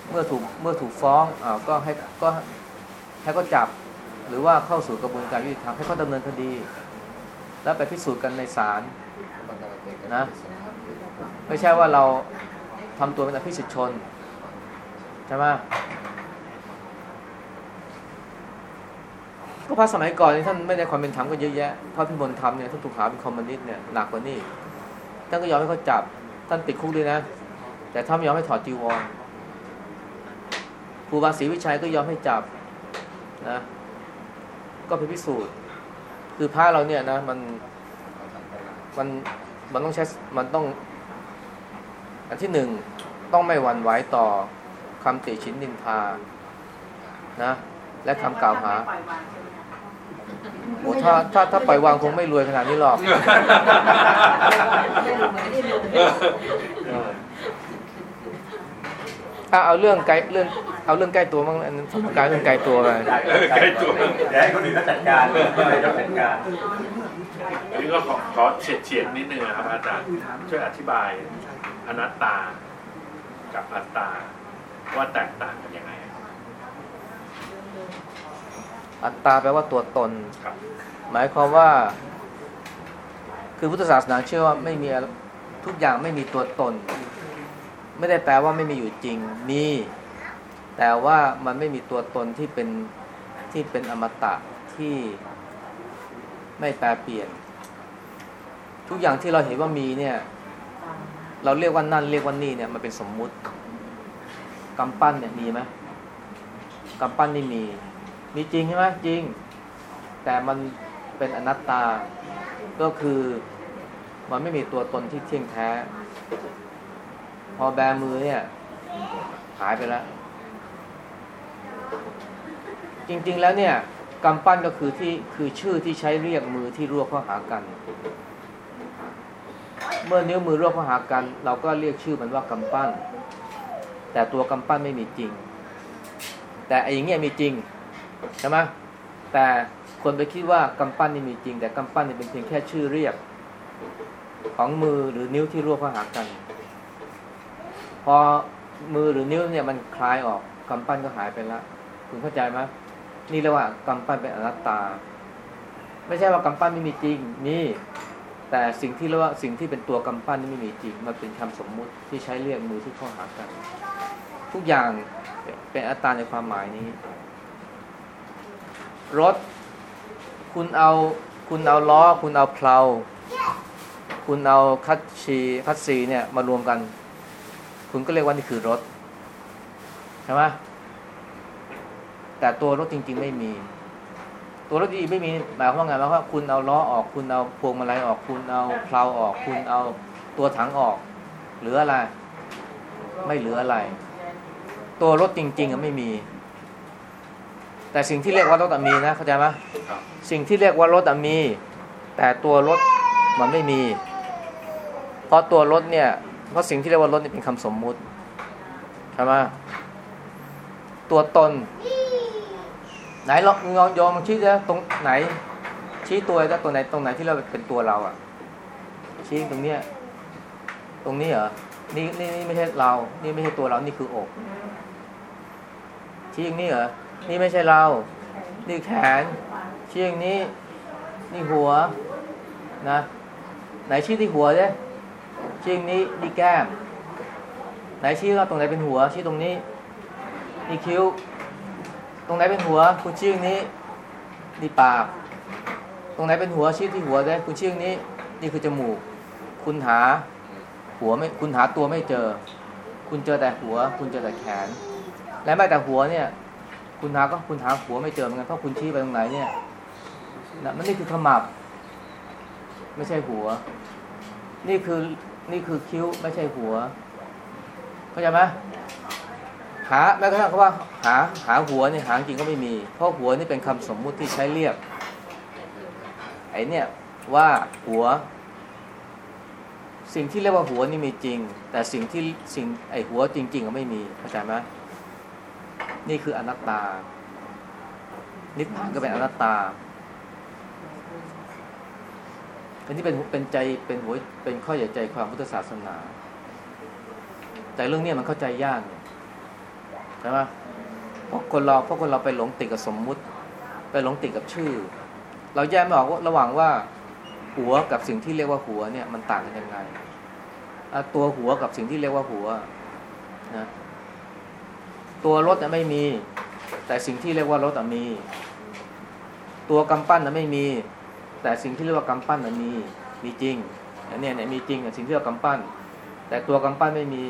เมื่อถูกเมื่อถูกฟ้องอ่าก็ให้ก็ให้ก็จับ หรือว่าเข้าสู่กระบวนการยุติธรรมให้เขาดำเนินคดี แล้วไปพิสูจน์กันในศาลนะ ไม่ใช่ว่าเราทำตัวเป็นอภิสิทธิชนใช่ไหม ก็พระสมัยก่อนนี่ท่านไม่ได้ความเป็นธรรมก็เยอะแยะพระพิมลธรรมเนี่ยท่านถูกหาเป็นคอมมิวนิสต์เนี่ยหนักกว่านี่ท่านก็ยอมให้เขาจับท่านติดคุกด้วยนะ แต่ท่านไม่ยอมให้ถอดจีวรครูบาศรีวิชัยก็ยอมให้จับนะก็เป็นพิสูจน์ คือพระเราเนี่ยนะมันมันมันต้องใช้มันต้อง อันที่หนึ่งต้องไม่หวั่นไหวต่อคำติชินนินทานะ และคำกล่าวหา โอ้ถ้าถ้าถ้าปล่อยวางคงไม่รวยขนาดนี้หรอกเอออะเอาเรื่องไกลเรื่องเอาเรื่องใกล้ตัวมั้งอันนั้นกลายเป็นไกลตัวไปใกล้ตัวเดี๋ยวให้คนอื่นเขาจัดการให้นายกจัดการอันนี้ก็ขอขอเฉียดเฉียดๆนิดนึงนะครับอาจารย์ช่วยอธิบายอนัตตากับอัตตาว่าแตกต่างกันยังไงครับ อัตตาแปลว่าตัวตนครับหมายความว่า คือพุทธศาสนาเชื่อว่าไม่มีอะไรทุกอย่างไม่มีตัวตน ไม่ได้แปลว่าไม่มีอยู่จริง มี แต่ว่ามันไม่มีตัวตนที่เป็นที่เป็นอมตะที่ไม่แปรเปลี่ยน ทุกอย่างที่เราเห็นว่ามีเนี่ย เราเรียกว่านั่นเรียกว่านี่เนี่ยมันเป็นสมมุติกำปั้นเนี่ยมีไหมกำปั้นนี่มี มีจริงใช่ไหมจริง แต่มันเป็นอนัตตา ก็คือมันไม่มีตัวตนที่เที่ยงแท้ พอแบมือเนี่ยหายไปแล้ว จริง ๆ แล้วเนี่ยกำปั้นก็คือที่คือชื่อที่ใช้เรียกมือที่รวบเข้าหากัน เมื่อนิ้วมือรวบเข้าหากัน เราก็เรียกชื่อมันว่ากำปั้น แต่ตัวกำปั้นไม่มีจริง แต่ไอ้อย่างเงี้ยมีจริง ใช่ไหมแต่คนไปคิดว่ากำปั้นนี่มีจริง แต่กำปั้นนี่เป็นเพียงแค่ชื่อเรียก ของมือหรือนิ้วที่รวบเข้าหากัน พอมือหรือนิ้วเนี่ยมันคลายออกกำปั้นก็หายไปแล้วคุณเข้าใจไหมนี่เรียกว่ากำปั้นเป็นอนัตตา ไม่ใช่ว่ากำปั้นไม่มีจริงมีแต่สิ่งที่เรียกว่าสิ่งที่เป็นตัวกำปั้นนี่ไม่มีจริง มันเป็นคำสมมุติที่ใช้เรียกมือที่เข้าหากัน ทุกอย่างเป็นอัตตาในความหมายนี้ รถ คุณเอาคุณเอาล้อ คุณเอาเพลา คุณเอาคัตชีคัตซีเนี่ยมารวมกัน คุณก็เรียกว่านี่คือรถ ใช่ไหมแต่ตัวรถจริง ๆ ไม่มี ตัวรถจริงไม่มีหมายความว่าไงหมายความว่าคุณเอาล้อออก คุณเอาพวงมาลัยออก คุณเอาเพลาออก คุณเอาตัวถังออก เหลืออะไร ไม่เหลืออะไร ตัวรถจริง ๆอะไม่มี แต่สิ่งที่เรียกว่ารถอมีนะเข้าใจไหมสิ่งที่เรียกว่ารถอมี แต่ตัวรถมันไม่มี เพราะตัวรถเนี่ย เพราะสิ่งที่เรียกว่ารถนี่เป็นคำสมมุติใช่ไหมตัวตน ไหนลองลองยอมชี้นะตรงไหน ชี้ตัวแล้วตัวไหนตรงไหนที่เราเป็นตัวเราอะชี้ตรงเนี้ยตรงนี้เหรอนี่นี่นี่ไม่ใช่เรา นี่ไม่ใช่ตัวเรา นี่คืออก ชี้อย่างนี้เหรอ นี่ไม่ใช่เรา นี่แขนชี้อย่างนี้ นี่หัวนะ ไหนชี้ที่หัวเนี่ยชี้อย่างนี้นี่แก้ม ไหนชี้ว่าตรงไหนเป็นหัว ชี้ตรงนี้ นี่คิ้ว ตรงไหนเป็นหัว คุณชี้อย่างนี้ นี่ปาก ตรงไหนเป็นหัวชี้ที่หัวเลยคุณชี้อย่างนี้ นี่คือจมูก คุณหาหัวไม่คุณหาตัวไม่เจอ คุณเจอแต่หัว คุณเจอแต่แขน และแม้แต่หัวเนี่ย คุณหาก็คุณหาหัวไม่เจอเหมือนกันเพราะคุณชี้ไปตรงไหนเนี่ยนะมันนี่คือขมับ ไม่ใช่หัว นี่คือนี่คือคิ้วไม่ใช่หัวเข้าใจไหมหาแม้กระทั่งคำว่าหาหาหัวเนี่ยหาจริงก็ไม่มี เพราะหัวนี่เป็นคำสมมุติที่ใช้เรียกไอ้เนี่ยว่าหัว สิ่งที่เรียกว่าหัวนี่มีจริง แต่สิ่งที่สิ่งไอหัวจริง ๆ ก็ไม่มีเข้าใจไหม นี่คืออนัตตา นิพพานก็เป็นอนัตตา อันนี้เป็นเป็นใจเป็นหัวเป็นข้อใหญ่ใจความพุทธศาสนา แต่เรื่องนี้มันเข้าใจยากเนี่ยใช่ไหมเพราะคนเราเพราะคนเราไปหลงติดกับสมมุติ ไปหลงติดกับชื่อ เราแยกไม่ออกว่าระหว่างว่าหัวกับสิ่งที่เรียกว่าหัวเนี่ยมันต่างกันยังไงตัวหัวกับสิ่งที่เรียกว่าหัวนะ ตัวรถน่ะไม่มี แต่สิ่งที่เรียกว่ารถอะมี ตัวกำปั้นนะไม่มี แต่สิ่งที่เรียกว่ากำปั้นนะมีมีจริงอันเนี้ยเนี่ยมีจริงอะสิ่งที่เรียกว่ากำปั้น แต่ตัวกำปั้นไม่มี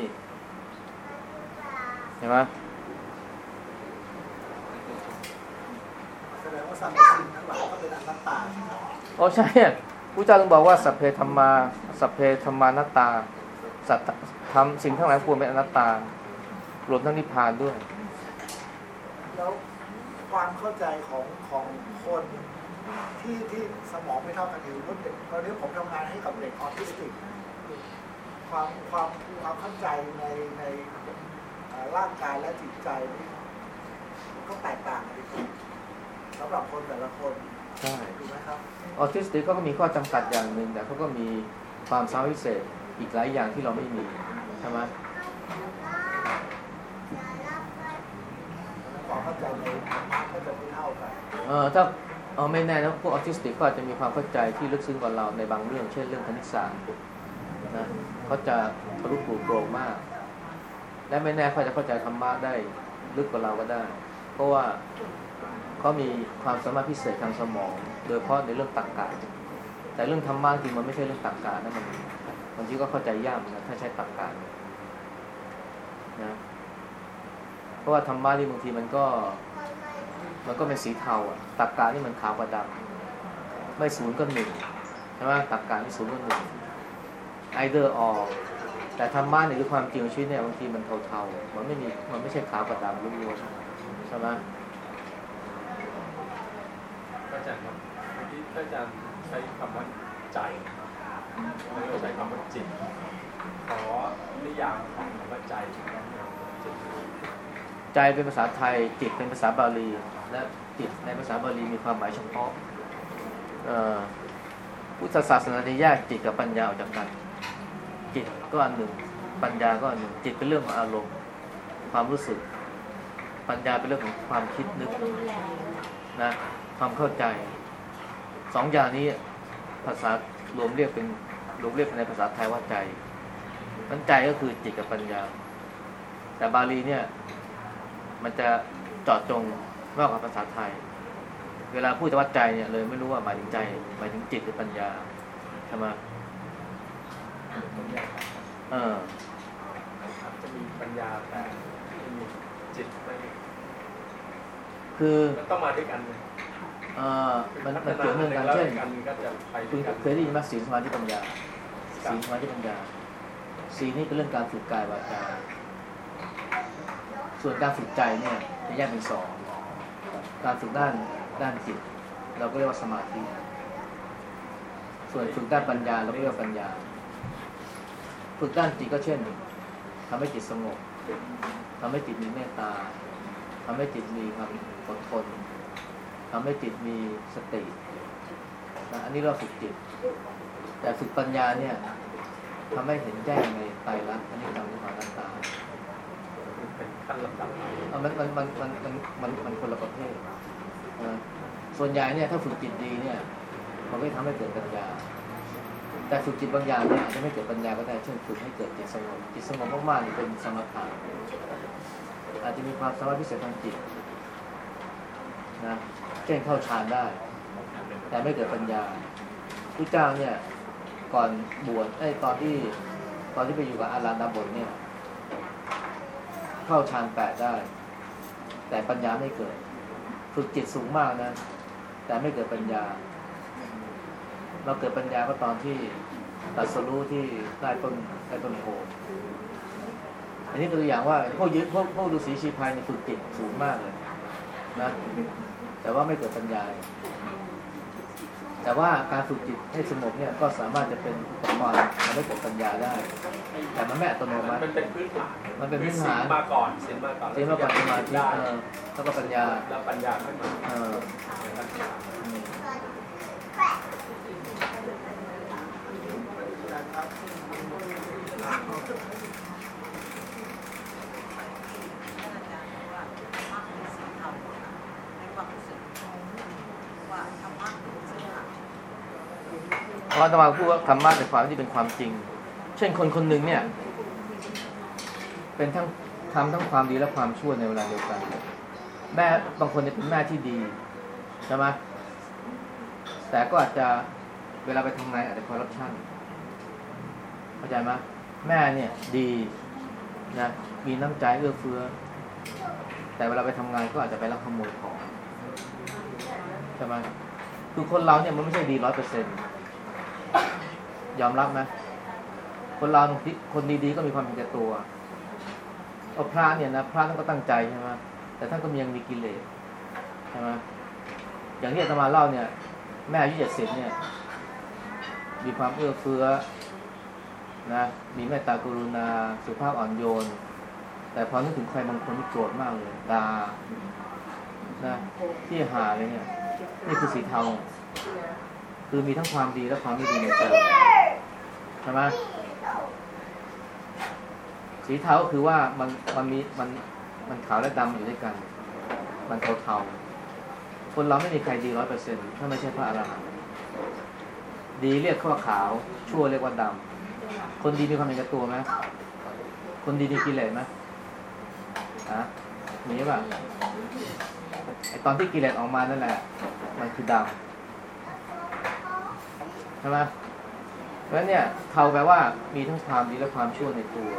เห็นไหมแสดงว่าสรรพสิ่งทั้งหลายก็เป็นอนัตตาใช่ไหมโอ้ใช่อะผู้เจ้าถึงบอกว่าสัพเพธรรมา สัพเพธรรมานัตตา สัตว์ทำสิ่งทั้งหลายควรเป็นอนัตตา รวมทั้งนิพพานด้วย แล้วความเข้าใจของของคนที่ที่สมองไม่เท่ากันอยู่รุ่นเด็กตอนนี้ผมทำงานให้กับเด็กออทิสติก ความความความเข้าใจในในเอ่อร่างกายและจิตใจนี่มันก็แตกต่างกันไปสำหรับคนแต่ละคนใช่ถูกไหมครับออทิสติกก็มีข้อจำกัดอย่างหนึ่งแต่เขาก็มีความสามารถพิเศษอีกหลายอย่างที่เราไม่มีใช่ไหม ความเข้า ใจในธรรมะก็จะไม่เท่ากันเออถ้าเออไม่แน่นะพวกออทิสติกก็อาจจะมีความเข้าใจที่ลึกซึ้งกว่าเราในบางเรื่อง เช่นเรื่องคณิตศาสตร์นะเขาจะทะลุปลูกโปร่งมาก และไม่แน่เขาจะเข้าใจธรรมะได้ลึกกว่าเราก็ได้ เพราะว่าเขามีความสามารถพิเศษทางสมอง โดยเฉพาะในเรื่องตรรกะแต่เรื่องธรรมะจริงมันไม่ใช่เรื่องตรรกะนะมันบางทีก็เข้าใจยากนกันถ้าใช้ตรรกะนะ ราะว่าธรรมะนี่บางทีมันก็ มันก็เป็นสีเทาอะตรรกะนี่มันขาวกว่าดำไม่ศูนย์ก็หนึ่งใช่ไหมตรรกะนี่ศูนย์ก็หนึ่ง either or แต่ธรรมะเนี่ยคือความจริงของชีวิตเนี่ยบางทีมันเทาๆมันไม่มีมันไม่ใช่ขาวกับดำล้วนๆใช่ไหมอาจารย์ครับเมื่อกี้อาจารย์ใช้คำว่าใจแล้วก็ใช้คำว่าจิตขอนิยามของคำว่าใจครับจิต ใจเป็นภาษาไทย จิตเป็นภาษาบาลี และจิตในภาษาบาลีมีความหมายเฉพาะพุทธศาสนาเนี่ยแยกจิตกับปัญญาออกจากกัน จิตก็อันหนึ่ง ปัญญาก็อันหนึ่ง จิตเป็นเรื่องของอารมณ์ ความรู้สึก ปัญญาเป็นเรื่องของความคิดนึกนะความเข้าใจสองอย่างนี้ภาษารวมเรียกเป็นรวมเรียกในภาษาไทยว่าใจมันใจก็คือจิตกับปัญญา แต่บาลีเนี่ย มันจะเจาะจงมากกว่าภาษาไทย เวลาพูดแต่ว่าใจเนี่ยเลยไม่รู้ว่าหมายถึงใจหมายถึงจิตหรือปัญญาใช่ไหมเออครับจะมีปัญญาแต่ไม่มีจิตไม่คือมันต้องมาด้วยกันเลยเออมันมันเกี่ยวเนื่องกันแล้วเช่นกันก็จะไปด้คุวณยกันเคยได้ยินไหมศีลสมาธิปัญญาศีลสมาธิปัญญาศีลนี่เป็นเรื่องการฝึกกายวาจา ส่วนการฝึกใจเนี่ยจะแยกเป็นสองการฝึกด้านด้านจิต เราก็เรียกว่าสมาธิ ส่วนฝึกด้านปัญญาเราก็เรียกว่าปัญญา ฝึกด้านจิตก็เช่นทำให้จิตสงบทำให้จิตมีเมตตาทำให้จิตมีความอดทนทำให้จิตมีสตินะอันนี้เราฝึกจิต แต่ฝึกปัญญาเนี่ยทำให้เห็นแจ้งในไตรลักษณ์อันนี้จังทุกขังอนัตตาเป็นขั้น ลำดับมันมันมันมันมันมันมันคนละประเภทส่วนใหญ่เนี่ยถ้าฝึกจิตดีเนี่ย มันก็ทำให้เกิดปัญญา แต่ฝึกจิตบางอย่างเนี่ยอาจจะไม่เกิดปัญญาก็ได้เช่นฝึกให้เกิดจิตสงบจิตสงบมากๆนี่เป็นสมถะอาจจะมีความสามารถพิเศษทางจิตนะเช่นเข้าฌานได้ แต่ไม่เกิดปัญญาพระเจ้าเนี่ยก่อนบวชไอ้ตอนที่ตอนที่ไปอยู่กับอาราดาบทเนี่ย เข้าฌานแปดได้ แต่ปัญญาไม่เกิด ฝึกจิตสูงมากนะ แต่ไม่เกิดปัญญา เราเกิดปัญญาก็ตอนที่ตัดสรู้ที่ใต้ต้นใต้ต้นโพอันนี้ตัวอย่างว่าพวกยึดพวกพวกฤาษีชีพายเนี่ยฝึกจิตสูงมากเลยนะ แต่ว่าไม่เกิดปัญญา แต่ว่าการฝึกจิตให้สงบเนี่ยก็สามารถจะเป็นอุปกรณ์ทำให้เกิดปัญญาได้ แต่มันไม่อัตโนมัติมันเป็นพื้นฐานมันเป็นพื้นฐานคือศีลมาก่อนศีลมาก่อนที่มาปัจจุบันได้เออแล้วก็ปัญญาแล้วปัญญาขึ้นมา เออ อย่างนั้นครับ อืม เพราะอาตมาพูดว่าธรรมะในความที่เป็นความจริง เช่นคนคนหนึ่งเนี่ย เป็นทั้งทำทั้งความดีและความชั่วในเวลาเดียวกัน แม่บางคนเนี่ยเป็นแม่ที่ดีใช่ไหมแต่ก็อาจจะเวลาไปทำงานอาจจะคอร์รัปชันเข้าใจไหมแม่เนี่ยดีนะมีน้ำใจเอื้อเฟื้อ แต่เวลาไปทำงานก็อาจจะไปลักขโมยของใช่ไหมคือคนเราเนี่ยมันไม่ใช่ดีร้อยเปอร์เซ็นต์ ยอมรับไหมคนเราคนดีๆก็มีความเป็นแก่ตัวเอาพระเนี่ยนะพระท่านก็ตั้งใจใช่ไหมแต่ท่านก็ยังมีกิเลสใช่ไหมอย่างที่อาตมาเล่าเนี่ย แม่อายุเจ็ดสิบเนี่ย มีความเอื้อเฟื้อนะมีเมตตากรุณาสุภาพอ่อนโยน แต่พอนึกถึงใครบางคนที่โกรธมากเลยดานะที่หาเลยเนี่ย นี่คือสีเทา คือมีทั้งความดีและความไม่ดีในใจใช่ไหมสีเทาคือว่ามันมันมีมันมันขาวและดำอยู่ด้วยกัน มันเทาๆคนเราไม่มีใครดีร้อยเปอร์เซ็นต์ถ้าไม่ใช่พระอรหันต์ดีเรียกว่าขาว ชั่วเรียกว่าดำคนดีมีความเป็นกับตัวไหมคนดีมีกิเลสไหมฮะมีป่ะไอตอนที่กิเลสออกมานั่นแหละ มันคือดำ ใช่ไหมเพราะฉะนั้นเนี่ยเทาแปลว่ามีทั้งความดีและความชั่วในตัว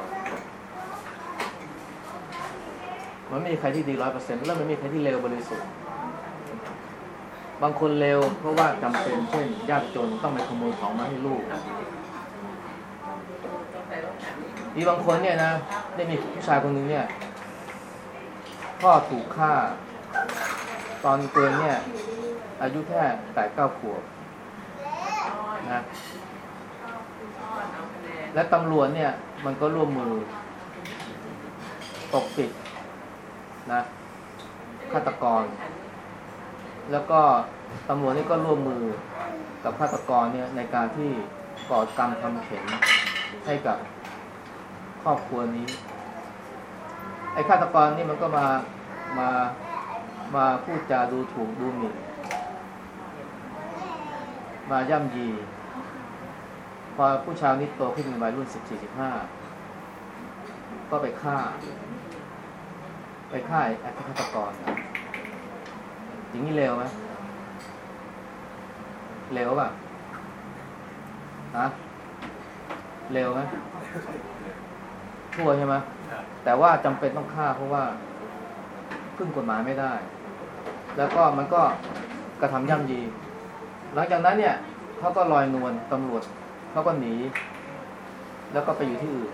มันไม่มีใครที่ดีร้อยเปอร์เซ็นต์แล้วมันไม่มีใครที่เลวบริสุทธิ์ บางคนเลวเพราะว่าจำเป็นเช่นยากจนต้องไปขโมยของมาให้ลูกมีบางคนเนี่ยนะได้มีผู้ชายคนหนึงเนี่ยพ่อถูกฆ่า ตอนตัวเนี่ย อายุแค่แปดเก้าขวบ นะและตำรวจเนี่ย มันก็ร่วมมือปกปิดนะฆาตกร แล้วก็ตำรวจนี่ก็ร่วมมือกับฆาตกรเนี่ย ในการที่ก่อกรรมทำเข็นให้กับครอบครัวนี้ ไอ้ฆาตกรนี่มันก็มามามาพูดจาดูถูกดูหมิ่นมาย่ำยีพ อผู้ชายนี้โตขึ้นเป็นวัยรุ่นสิบสี่สิบห้าก็ไปฆ่า ไปฆ่าไอ้ฆาตกรอย่างนี้เร็วไหมเร็วป่ะฮะเร็วไหมชั่วใช่ไหมแต่ว่าจำเป็นต้องฆ่าเพราะว่าพึ่งกฎหมายไม่ได้ แล้วก็มันก็กระทำย่ำยี หลังจากนั้นเนี่ยเขาก็ลอยนวลตำรวจ เขาก็หนี แล้วก็ไปอยู่ที่อื่น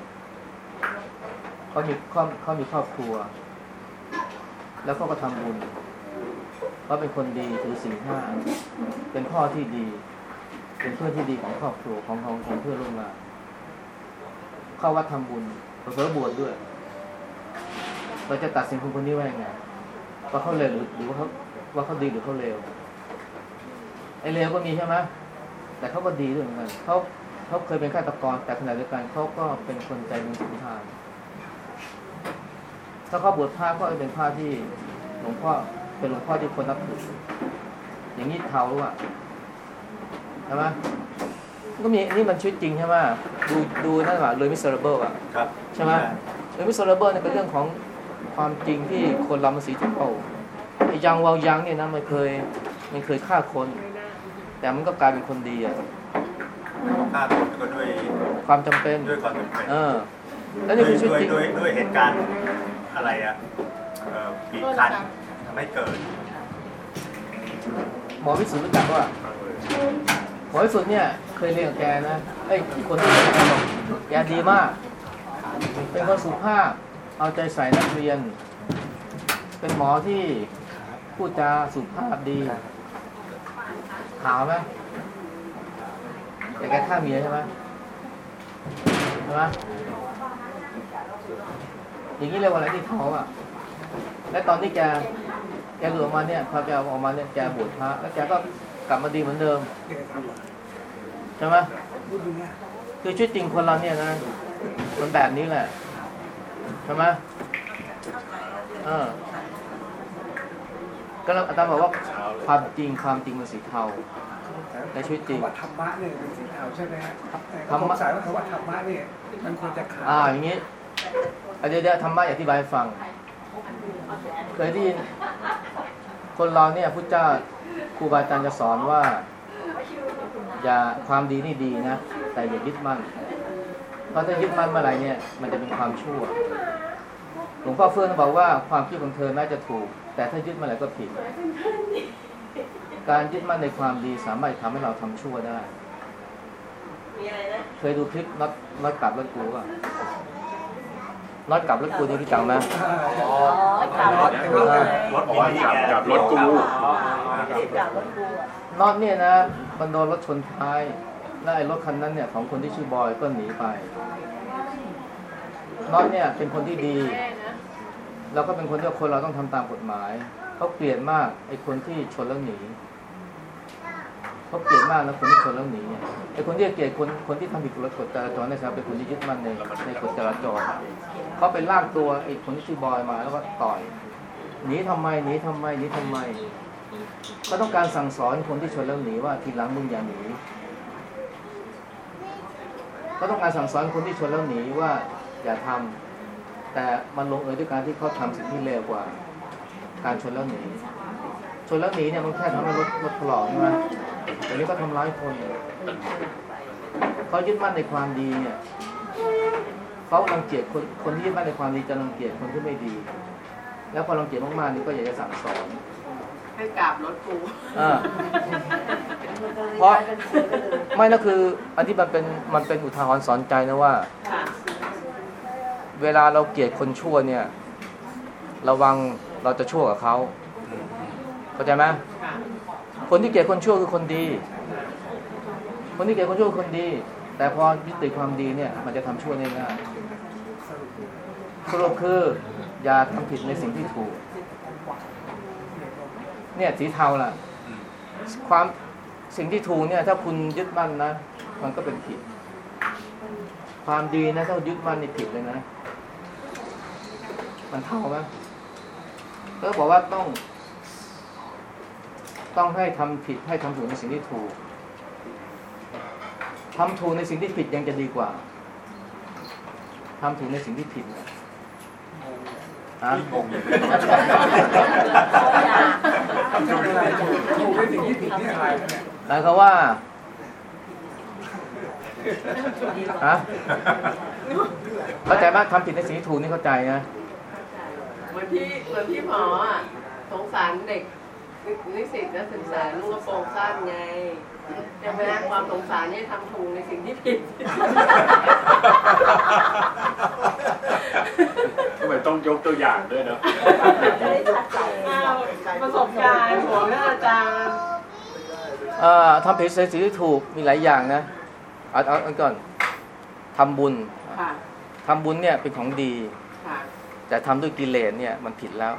เขามีครอบเขามีครอบครัว แล้วเขาก็ทำบุญเขาเป็นคนดีถือสิ่งห้าเป็นพ่อที่ดี เป็นเพื่อนที่ดีของครอบครัวของของของเพื่อนร่วมงานเข้าวัดทำบุญเผลอบวชด้วย เราจะตัดสินคนคนนี้ว่ายังไงว่าเขาเลวหรือหรือว่าเขาว่าเขาดีหรือเขาเลวไอ้เลวก็มีใช่ไหมแต่เขาก็ดีด้วยเหมือนกันเขา เขาเคยเป็นฆาตกรแต่ขณะเดียวกันเขาก็เป็นคนใจบุญสุนทานถ้าเขาบวชพระก็เป็นพระที่หลวงพ่อเป็นหลวงพ่อที่คนนับถืออย่างนี้เทาหรือเปล่าใช่ไหมก็มีนี่มันชีวิตจริงใช่ไหมดูดูนั่นว่า Les Misérables อะครับใช่ไหม Les Misérables เนี่ยเป็นเรื่องของความจริงที่คนเรามันสีเทาไอ้ฌองวัลฌองเนี่ยนะมันเคยมันเคยฆ่าคน แต่มันก็กลายเป็นคนดีอะ ฆ่าคนก็ด้วยความจำเป็นด้วยความจำเป็นเออแล้วนี่คือชีวิตด้วยจริงด้วยด้วยเหตุการณ์อะไรอะเอ่อบีบคั้นทำให้เกิด หมอวิสุทธิ์รู้จักว่าหมอวิสุทธิ์เนี่ยเคยเรียนกับแกนะไอ้ยคนที่เรียนกับแกบอกแกดีมาก เป็นคนสุภาพเอาใจใส่นักเรียน เป็นหมอที่พูดจาสุภาพดี ขาวไหม แต่แกฆ่าเมียใช่ไหมใช่ไหมอย่างนี้เรียกว่าอะไรที่ท้องอะ และตอนที่แกแกหลุดออกมาเนี่ยพอแกออกมาเนี่ยแกบวชพระแล้วแกก็กลับมาดีเหมือนเดิมใช่ไหมคือชีวิตจริงคนเราเนี่ยนะมันแบบนี้แหละใช่ไหมเออก็แล้วอาจารย์บอกว่าความจริงความจริงมันสีเทา ในชีวิตจริงคำว่าธรรมะเนี่ยเป็นสีเทาใช่ไหมฮะแต่ธรรผมมะสงสัยว่าคำว่าธรรมะเนี่ยมันควรจะขาวอ่าอย่างนี้อะเดี๋ยวเดี๋ยวธรรมะอธิบายให้ฟังเคยได้ยินคนเราเนี่ยพุทธเจ้าครูบาอาจารย์จะสอนว่า อย่าความดีนี่ดีนะ แต่อย่ายึดมั่นเพราะถ้ายึดมั่นเมื่อไหร่เนี่ยมันจะเป็นความชั่วหลวงพ่อเฟื่องบอกว่าความคิดของเธอแม้จะถูก แต่ถ้ายึดเมื่อไหร่ก็ผิด การยึดมั่นในความดีสามารถทำให้เราทำชั่วได้ มีอะไรนะ เคยดูคลิปน็อตน็อตกลับรถกูป่ะน็อตกลับรถกูนี่รู้จักไหมอ๋อขับรถกูเลยรถอ๋อมินิกับไงกับรถกูขับรถกูอะน็อตเนี่ยนะมันโดนรถชนท้ายแล้วไอ้รถคันนั้นเนี่ยของคนที่ชื่อบอยก็หนีไปน็อตเนี่ยเป็นคนที่ดีแม่นะเราก็เป็นคนที่ว่าคนเราต้องทำตามกฎหมายเขาเกลียดมากไอ้คนที่ชนแล้วหนี เขาเกลียดมากนะคนที่ชนแล้วหนีเนี่ยไอ้คนที่เกลียดคนคนที่ทำผิดกฎจราจรนะครับเป็นคนที่ยึดมั่นในในกฎจราจรเขาไปลากตัวไอ้คนที่ชื่อบอยมาแล้วก็ต่อยหนีทำไมหนีทำไมหนีทำไมเขาต้องการสั่งสอนคนที่ชนแล้วหนีว่าทีหลังมึงอย่าหนีเขาต้องการสั่งสอนคนที่ชนแล้วหนีว่าอย่าทำแต่มันลงเอยด้วยการที่เขาทำสิ่งที่เลวกว่า การชนแล้วหนีชนแล้วหนีเนี่ยมันแค่ทำให้รถรถถลอกใช่ไหม แต่นี้ก็ทำร้ายคนเขายึดมั่นในความดีเนี่ยเขารังเกียจคนคนที่ยึดมั่นในความดีจะรังเกียจคนที่ไม่ดี แล้วพอรังเกียจมากๆนี่ก็อยากจะสั่งสอนให้กราบรถกูอ่าเพราะไม่นะคืออันที่มันเป็นมันเป็นอุทาหรณ์สอนใจนะว่าค่ะเวลาเราเกลียดคนชั่วเนี่ย ระวังเราจะชั่วกับเขาเข้าใจไหม คนที่เกลียดคนชั่วคือคนดี คนที่เกลียดคนชั่วคือคนดี แต่พอยึดติดความดีเนี่ย มันจะทำชั่วได้ง่ายสรุปคืออย่าทำผิดในสิ่งที่ถูก เนี่ยสีเทาล่ะ ความสิ่งที่ถูกเนี่ย ถ้าคุณยึดมั่นนะมันก็เป็นผิด ความดีนะถ้ายึดมั่นนี่ผิดเลยนะ มันเท่าไหมก็บอกว่าต้อง ต้องให้ทำผิดให้ทำถูกในสิ่งที่ถูกทำถูกในสิ่งที่ผิดยังจะดีกว่าทำถูกในสิ่งที่ผิดนะฮะถูกในสิ่งที่ผิดนี่อะไรเนี่ยหมายความว่าฮะเข้าใจไหมทำผิดในสิ่งที่ถูกนี่เข้าใจนะเหมือนพี่เหมือนพี่หมออะสงสารเด็ก นินิสิตนักศึกษานุ่งกระโปรงสั้นไงจะไปรักความสงสารเนี่ยทำถูกในสิ่งที่ผิดทำไมต้องยกตัวอย่างด้วยเนาะอ้าวประสบการณ์ของอาจารย์เอ่อทำผิดในสิ่งที่ถูกมีหลายอย่างนะเอาเอาเอาก่อนทำบุญค่ะทำบุญเนี่ยเป็นของดีค่ะแต่ทำด้วยกิเลสเนี่ยมันผิดแล้ว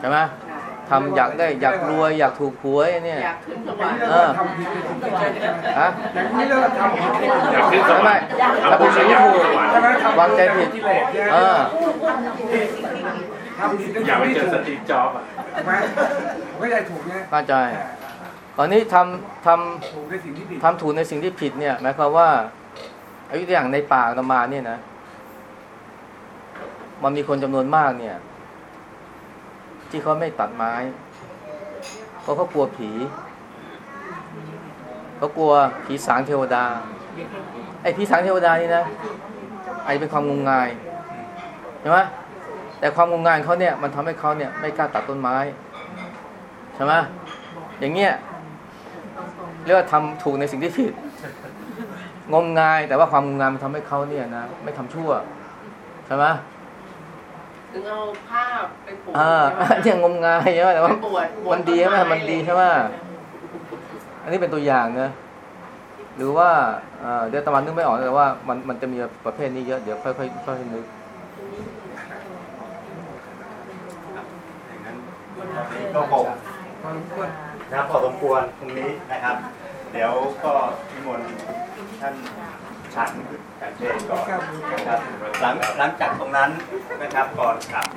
ใช่ไหมค่ะ ทำอยากได้อยากรวยอยากถูกหวยเนี่ยอยากขึ้นสวรรค์เออทำผิดในสิ่งที่ผิดฮะอย่างนี้เรียกว่าทำผิดในสิ่งที่อยากขึ้นสไม่วรไม่รค์ถ้าเป็นสิ่งที่ถูกใช่ไหมทำวางใจผิดกิเลสเนี่ยเออทำผิดในอยากไปสิ่งเจที่อสถูกตีฟจ็อบส์อะถูกไหมไม่ได้ถูกเนี่ยเข้าใจตอนนี้ทำทำถูกในสิ่งที่ผิดทำถูกในสิ่งที่ผิดเนี่ยหมายความว่าอายุตัวอย่างในป่าเรามาเนี่ยนะ มันมีคนจำนวนมากเนี่ย ที่เขาไม่ตัดไม้ เพราะเขากลัวผีเขากลัวผีสางเทวดา ไอ้ผีสางเทวดานี่นะอาจจะเป็นความงมงายใช่ไหมแต่ความงมงายเขาเนี่ยมันทำให้เขาเนี่ยไม่กล้าตัดต้นไม้ใช่ไหมอย่างเงี้ยเรียกว่าทำถูกในสิ่งที่ผิดงมงายแต่ว่าความงมงายมันทำให้เขาเนี่ยนะไม่ทำชั่วใช่ไหม ถึงเอาผ้าไปปลูกอ่าเนี่ยงมงายใช่ไหมแต่ว่าไปบวชบวชมันดีใช่ไหมต้ไมันดีใช่ไหมอันนี้เป็นตัวอย่างนะหรือว่าเอ่อเดี๋ยวตะวันนึกไม่ออกแต่ว่ามันมันจะมีประเภทนี้เยอะเดี๋ยวค่อยๆค่อยๆนึกอย่างนั้นตอนนี้ก็คงพอสมควรนะพอสมควรตรงนี้นะครับ เดี๋ยวก็นิมนต์ท่าน ฉันกันเพลงก่อนนะครับหลังหลังจากตรงนั้นนะครับก่อนกลับ